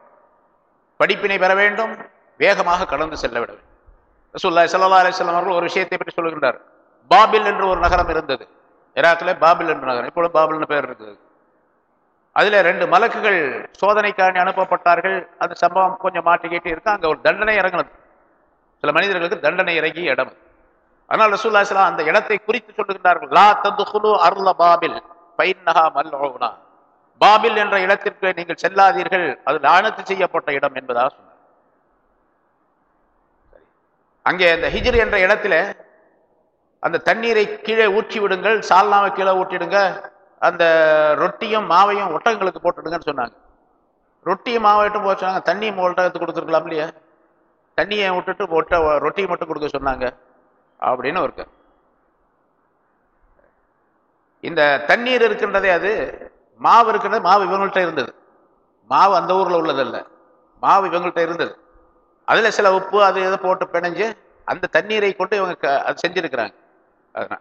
படிப்பினை பெற வேண்டும் வேகமாக கடந்து செல்ல விட வேண்டும் ரசூல்லா சல்லா அலிஸ்லாம் அவர்கள் ஒரு விஷயத்தை பற்றி சொல்கின்றார். பாபில் என்று ஒரு நகரம் இருந்தது. ஈராக்கில் பாபில் என்ற நகரம் இப்பொழுது பாபில்னு பேர் இருக்குது அதில் ரெண்டு மலக்குகள் சோதனைக்காரணி அனுப்பப்பட்டார்கள். அந்த சம்பவம் கொஞ்சம் மாட்டிக்கிட்டு இருக்கு. அங்கே ஒரு தண்டனை இறங்கினது. சில மனிதர்களுக்கு தண்டனை இறங்கிய இடம் அதனால் ஆனால் ரசூல்லா அந்த இடத்தை குறித்து சொல்லுகின்றார்கள். லா ததுகுலு அருள பாபில் பைன்னஹா மல்லோனா பாபில் என்ற இடத்திற்கு நீங்கள் செல்லாதீர்கள். அது லானத்து செய்யப்பட்ட இடம் என்பதாக சொன்னார். அங்கே அந்த ஹிஜ்ர் என்ற இடத்துல அந்த தண்ணீரை கீழே ஊற்றி விடுங்கள் சால்னாவை கீழே ஊற்றிடுங்க அந்த ரொட்டியும் மாவையும் ஒட்டகங்களுக்கு போட்டுடுங்கன்னு சொன்னாங்க. ரொட்டியும் மாவைட்டும் போக சொன்னாங்க. தண்ணியும் ஒட்டகத்துக்கு கொடுத்துருக்கலாம் இல்லையா? தண்ணியை விட்டுட்டு ஒட்ட ரொட்டியை மட்டும் கொடுக்க சொன்னாங்க. அப்படின்னு இருக்கு இந்த தண்ணீர் இருக்கின்றதே அது மாவு இருக்கிறது மாவு இவங்கள்ட்ட இருந்தது. மாவு அந்த ஊரில் உள்ளதல்ல. மாவு இவங்கள்ட்ட இருந்தது. அதில் சில உப்பு அது இதை போட்டு பிணைஞ்சு அந்த தண்ணீரை கொண்டு இவங்க க- அது செஞ்சிருக்கிறாங்க. அதனால்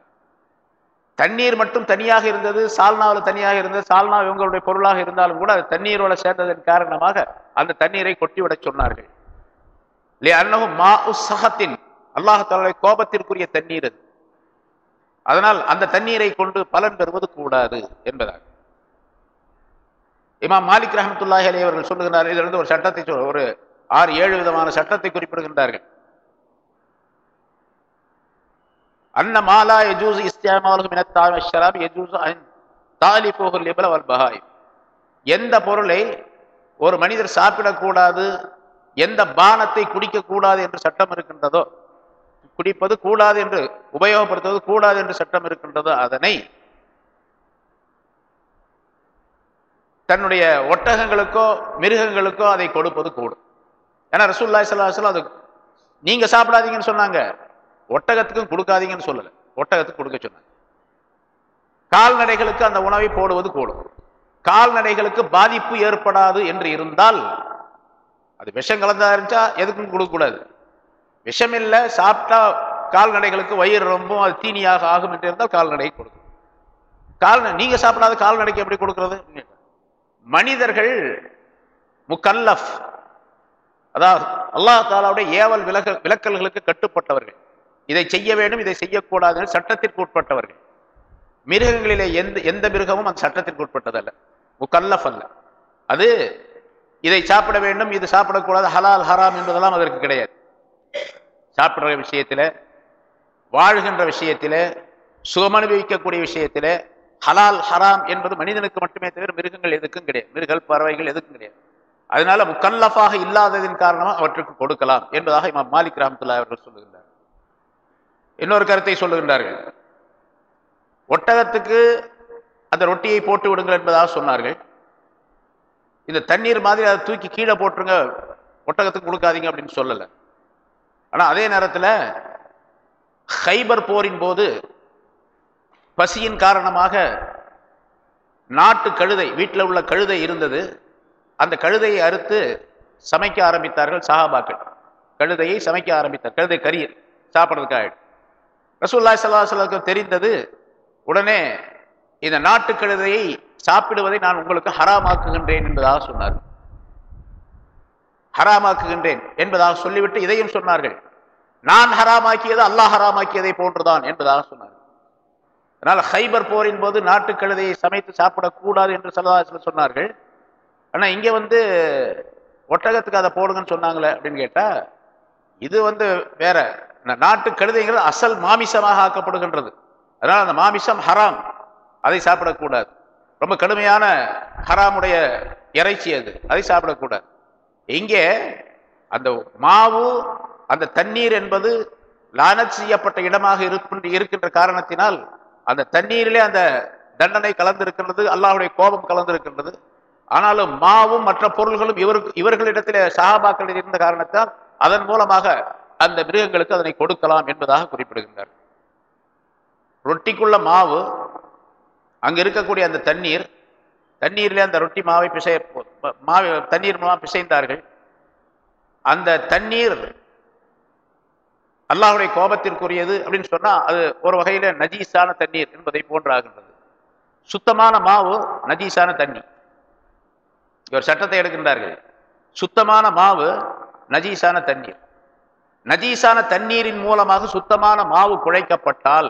தண்ணீர் மட்டும் தனியாக இருந்தது சால்னாவில் தனியாக இருந்தது சால்னா இவங்களுடைய பொருளாக இருந்தாலும் கூட அது தண்ணீரோட சேர்ந்ததன் காரணமாக அந்த தண்ணீரை கொட்டி விடச் சொன்னார்கள் அன்னகும் மா உசகத்தின் அல்லாஹாலுடைய கோபத்திற்குரிய தண்ணீர் அது. அதனால் அந்த தண்ணீரை கொண்டு பலன் பெறுவது கூடாது என்பதாக. இமாம் மாலிக் ரஹமத்துல்லாஹி அலி அவர்கள் சொல்லுகிறார் இதிலிருந்து ஒரு சட்டத்தை சொல் ஒரு ஆறு ஏழு விதமான சட்டத்தை குறிப்பிடுகின்றார்கள். அன்ன மாலா எஜூஸ் இஸ்தியாமாலும் இனத்தாம் ஷராப் தாலி போகல் லிபல வல் பஹாய். எந்த பொருளை ஒரு மனிதர் சாப்பிடக்கூடாது எந்த பானத்தை குடிக்கக்கூடாது என்று சட்டம் இருக்கின்றதோ குடிப்பது கூடாது என்று உபயோகப்படுத்துவது கூடாது என்று சட்டம் இருக்கின்றதோ அதனை தன்னுடைய ஒட்டகங்களுக்கோ மிருகங்களுக்கோ அதை கொடுப்பது கூடும். ஏன்னா ரசூல்லாய் சல்லாஹ் அது நீங்க சாப்பிடாதீங்கன்னு சொன்னாங்க. ஒட்டகத்துக்கும் கொடுக்காதீங்கன்னு சொல்லலை. ஒட்டகத்துக்கு கொடுக்க சொன்னாங்க. கால்நடைகளுக்கு அந்த உணவை போடுவது கூடும். கால்நடைகளுக்கு பாதிப்பு ஏற்படாது என்று இருந்தால் அது விஷம் கலந்தா இருந்துச்சா? எதுக்கும் கொடுக்கக்கூடாது விஷம் இல்லை சாப்பிட்டா கால்நடைகளுக்கு வயிறு ரொம்ப அது தீனியாக ஆகும் என்று இருந்தால் கால்நடை கொடுக்கும் கால்நடை நீங்கள் சாப்பிடாத கால்நடைக்கு எப்படி கொடுக்கறது? மனிதர்கள் முக்கல்லஃப் அதாவது அல்லாஹ் தாலாவுடைய ஏவல் விலக விலக்கல்களுக்கு கட்டுப்பட்டவர்கள். இதை செய்ய வேண்டும் இதை செய்யக்கூடாது சட்டத்திற்கு உட்பட்டவர்கள். மிருகங்களிலே எந்த எந்த மிருகமும் அந்த சட்டத்திற்கு உட்பட்டதல்ல. முக்கல்லஃப் அல்ல. அது இதை சாப்பிட வேண்டும் இது சாப்பிடக்கூடாது ஹலால் ஹராம் என்பதெல்லாம் அதற்கு கிடையாது. சாப்பிட்ற விஷயத்தில் வாழ்கின்ற விஷயத்தில் சுகமனுபவிக்கக்கூடிய விஷயத்தில் ஹலால் ஹராம் என்பது மனிதனுக்கு மட்டுமே தவிர மிருகங்கள் எதுக்கும் கிடையாது. மிருகல் பறவைகள் எதுக்கும் கிடையாது. அதனால முக்கல்லஃபாக இல்லாததின் காரணமாக அவற்றுக்கு கொடுக்கலாம் என்பதாக இமாம் மாலிக் ரஹமத்துல்லா அவர்கள் சொல்லுகின்றார். இன்னொரு கருத்தை சொல்லுகின்றார்கள். ஒட்டகத்துக்கு அந்த ரொட்டியை போட்டு விடுங்கள் என்பதாக சொன்னார்கள். இந்த தண்ணீர் மாதிரி அதை தூக்கி கீழே போட்டுருங்க. ஒட்டகத்துக்கு கொடுக்காதீங்க அப்படின்னு சொல்லலை. ஆனால் அதே நேரத்தில் ஹைபர் போரின் போது பசியின் காரணமாக நாட்டு கழுதை வீட்டில் உள்ள கழுதை இருந்தது. அந்த கழுதையை அறுத்து சமைக்க ஆரம்பித்தார்கள் சஹாபாக்கள். கழுதையை சமைக்க ஆரம்பித்தார். கழுதை கரியர் சாப்பிட்றதுக்காக. ரசூல்லாய் சல்லாஹலுக்கு தெரிந்தது உடனே இந்த நாட்டு கழுதையை சாப்பிடுவதை நான் உங்களுக்கு ஹராமாக்குகின்றேன் என்பதாக சொன்னார் ஹராமாக்குகின்றேன் என்பதாக சொல்லிவிட்டு இதையும் சொன்னார்கள். நான் ஹராமாக்கியது அல்லாஹ் ஹராமாக்கியதை போன்றுதான் என்பதாக சொன்னார் அதனால ஹைபர் போரின் போது நாட்டு கழுதையை சமைத்து சாப்பிடக்கூடாது என்று சலதாசில் சொன்னார்கள். ஆனால் இங்கே வந்து ஒட்டகத்துக்கு அதை போடுங்கன்னு சொன்னாங்களே அப்படின்னு கேட்டால் இது வந்து வேற நாட்டு கழுதைங்கிறது அசல் மாமிசமாக ஆக்கப்படுகின்றது. அதனால் அந்த மாமிசம் ஹராம் அதை சாப்பிடக்கூடாது ரொம்ப கடுமையான ஹராமுடைய இறைச்சி அது அதை சாப்பிடக்கூடாது இங்கே அந்த மாவு அந்த தண்ணீர் என்பது லானச் செய்யப்பட்ட இடமாக இருக்கின்ற காரணத்தினால் அந்த தண்ணீரிலே அந்த தண்டனை கலந்திருக்கின்றது அல்லாஹுடைய கோபம் கலந்திருக்கின்றது ஆனாலும் மாவும் மற்ற பொருள்களும் இவருக்கு இவர்களிடத்திலே சகாபாக்கள் இருந்த காரணத்தால் அதன் மூலமாக அந்த மிருகங்களுக்கு அதனை கொடுக்கலாம் என்பதாக குறிப்பிடுகின்றார். ரொட்டிக்குள்ள மாவு அங்க இருக்கக்கூடிய அந்த தண்ணீர் தண்ணீரிலே அந்த ரொட்டி மாவை பிசை மாவை தண்ணீர் மூலம் பிசைந்தார்கள். அந்த தண்ணீர் அல்லாஹுடைய கோபத்திற்குரியது அப்படின்னு சொன்னா அது ஒரு வகையில நஜீஸான தண்ணீர் என்பதை போன்றாகின்றது. சுத்தமான மாவு நஜீஸான தண்ணி. ஒரு சட்டத்தை எடுக்கின்றார்கள். சுத்தமான மாவு நஜீஸான தண்ணீர். நஜீஸான தண்ணீரின் மூலமாக சுத்தமான மாவு குழைக்கப்பட்டால்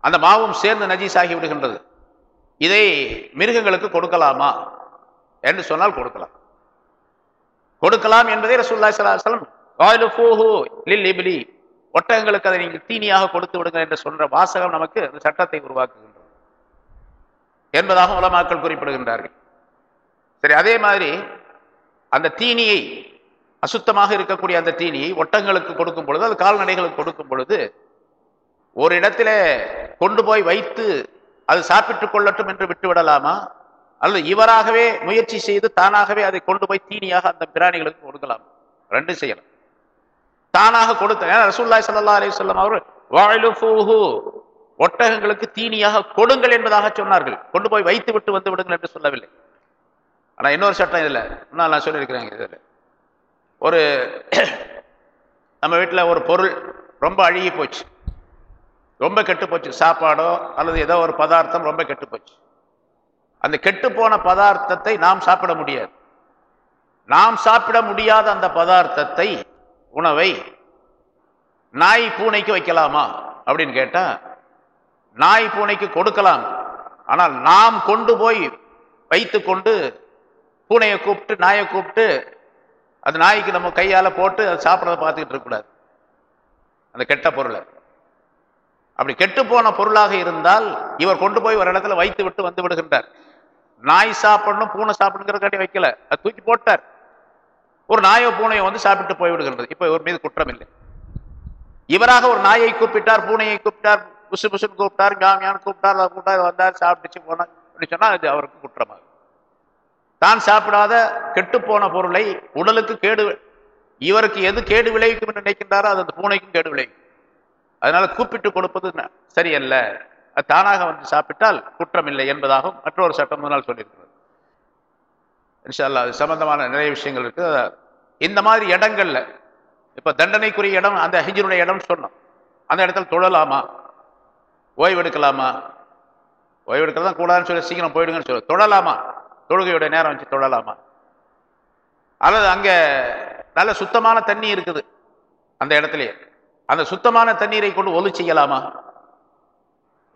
அந்த மாவும் சேர்ந்து நஜீஸாகி விடுகின்றது. இதை மிருகங்களுக்கு கொடுக்கலாமா? என்று சொன்னால் கொடுக்கலாம். கொடுக்கலாம் என்பதே ரசூல்லா சலாஹலம் ஒட்டகங்களுக்கு அதை நீங்கள் தீனியாக கொடுத்து விடுங்கள் என்று சொல்ற வாசகம் நமக்கு அந்த சட்டத்தை உருவாக்குகின்றது. என்பதாக உலமாக்கள் குறிப்பிடுகின்றார்கள். சரி அதே மாதிரி அந்த தீனியை அசுத்தமாக இருக்கக்கூடிய அந்த தீனியை ஒட்டங்களுக்கு கொடுக்கும் பொழுது அது கால்நடைகளுக்கு கொடுக்கும் பொழுது ஒரு இடத்துல கொண்டு போய் வைத்து அது சாப்பிட்டுக் கொள்ளட்டும் என்று விட்டு விடலாமா? அல்லது இவராகவே முயற்சி செய்து தானாகவே அதை கொண்டு போய் தீனியாக அந்த பிராணிகளுக்கு கொடுக்கலாம்? ரெண்டு செய்யலாம். தானாக கொடுத்த ரசூல்லாய் சல்லா அலி சொல்லம் அவர் வாயிலுஃபூஹு ஒட்டகங்களுக்கு தீனியாக கொடுங்கள் என்பதாக சொன்னார்கள். கொண்டு போய் வைத்து விட்டு வந்து விடுங்கள் என்று சொல்லவில்லை. ஆனால் இன்னொரு சட்டம் இதில் இன்னும் நான் சொல்லியிருக்கிறேன் இதில். ஒரு நம்ம வீட்டில் ஒரு பொருள் ரொம்ப அழுகி போச்சு. ரொம்ப கெட்டு போச்சு. சாப்பாடோ அல்லது ஏதோ ஒரு பதார்த்தம் ரொம்ப கெட்டு போச்சு. அந்த கெட்டு போன பதார்த்தத்தை நாம் சாப்பிட முடியாது. நாம் சாப்பிட முடியாத அந்த பதார்த்தத்தை உணவை நாய் பூனைக்கு வைக்கலாமா அப்படின்னு கேட்டால் நாய் பூனைக்கு கொடுக்கலாம். ஆனால் நாம் கொண்டு போய் வைத்து கொண்டு பூனையை கூப்பிட்டு நாயை கூப்பிட்டு அந்த நாய்க்கு நம்ம கையால் போட்டு அதை சாப்பிட்றத பார்த்துக்கிட்டு இருக்கக்கூடாது அந்த கெட்ட பொருளை. அப்படி கெட்டு போன பொருளாக இருந்தால் இவர் கொண்டு போய் ஒரு இடத்துல வைத்து விட்டு வந்து விடுகின்றார். நாய் சாப்பிடணும் பூனை சாப்பிடணுங்கிறக்காட்டி வைக்கல. அது தூக்கி போட்டார். ஒரு நாயோ பூனையோ வந்து சாப்பிட்டு போய் இப்போ இவர் மீது குற்றம் இல்லை இவராக ஒரு நாயை கூப்பிட்டார் பூனையை கூப்பிட்டார் புசு புசுன்னு கூப்பிட்டார் ஞான் கூப்பிட்டார் அதை கூப்பிட்டார் வந்தார் சாப்பிட்டுச்சு போனார் அப்படின்னு சொன்னால் அது அவருக்கு குற்றமாகும். தான் சாப்பிடாத கெட்டுப்போன பொருளை உடலுக்கு கேடு இவருக்கு எது கேடு விளைவிக்கும் என்று நினைக்கின்றாரோ அது அந்த பூனைக்கும் கேடு விளைவிக்கும். அதனால கூப்பிட்டு கொடுப்பது சரியல்ல. தானாக வந்து சாப்பிட்டால் குற்றம் இல்லை என்பதாகவும் மற்றொரு சட்டம் முன்னால் சொல்லியிருக்கிறது. இன்ஷா அது சம்பந்தமான நிறைய விஷயங்கள் இருக்குது இந்த மாதிரி இடங்கள்ல இப்போ தண்டனைக்குரிய இடம் அந்த ஹிஜ்ருடைய இடம் சொன்னோம். அந்த இடத்துல தொழலாமா? ஓய்வெடுக்கலாமா ஓய்வெடுக்கிறது தான் கூடாதுன்னு சொல்லி சீக்கிரம் போயிடுங்கன்னு சொல்லி தொழலாமா? தொழுகையோட நேரம் வச்சு தொழலாமா? அல்லது அங்கே நல்ல சுத்தமான தண்ணி இருக்குது அந்த இடத்துலயே. அந்த சுத்தமான தண்ணீரை கொண்டு ஒலு செய்யலாமா?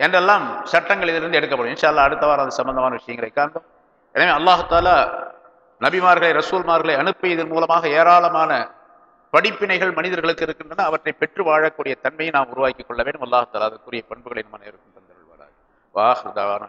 என்றெல்லாம் சட்டங்கள் இதிலிருந்து எடுக்கப்படும். இன்ஷால்லா அடுத்த வாரம் அது சம்பந்தமான விஷயங்களை காண்போம். எனவே அல்லாஹாலா நபிமார்களை ரசூல்மார்களை அனுப்பியதன் மூலமாக ஏராளமான படிப்பினைகள் மனிதர்களுக்கு இருக்கின்றன. அவற்றை பெற்று வாழக்கூடிய தன்மையை நாம் உருவாக்கிக் கொள்ள வேண்டும். அல்லாஹ் தாலா அதற்குரிய பண்புகளை நம்ம நேருக்கும் தந்தருள்வாராக. வாஹ்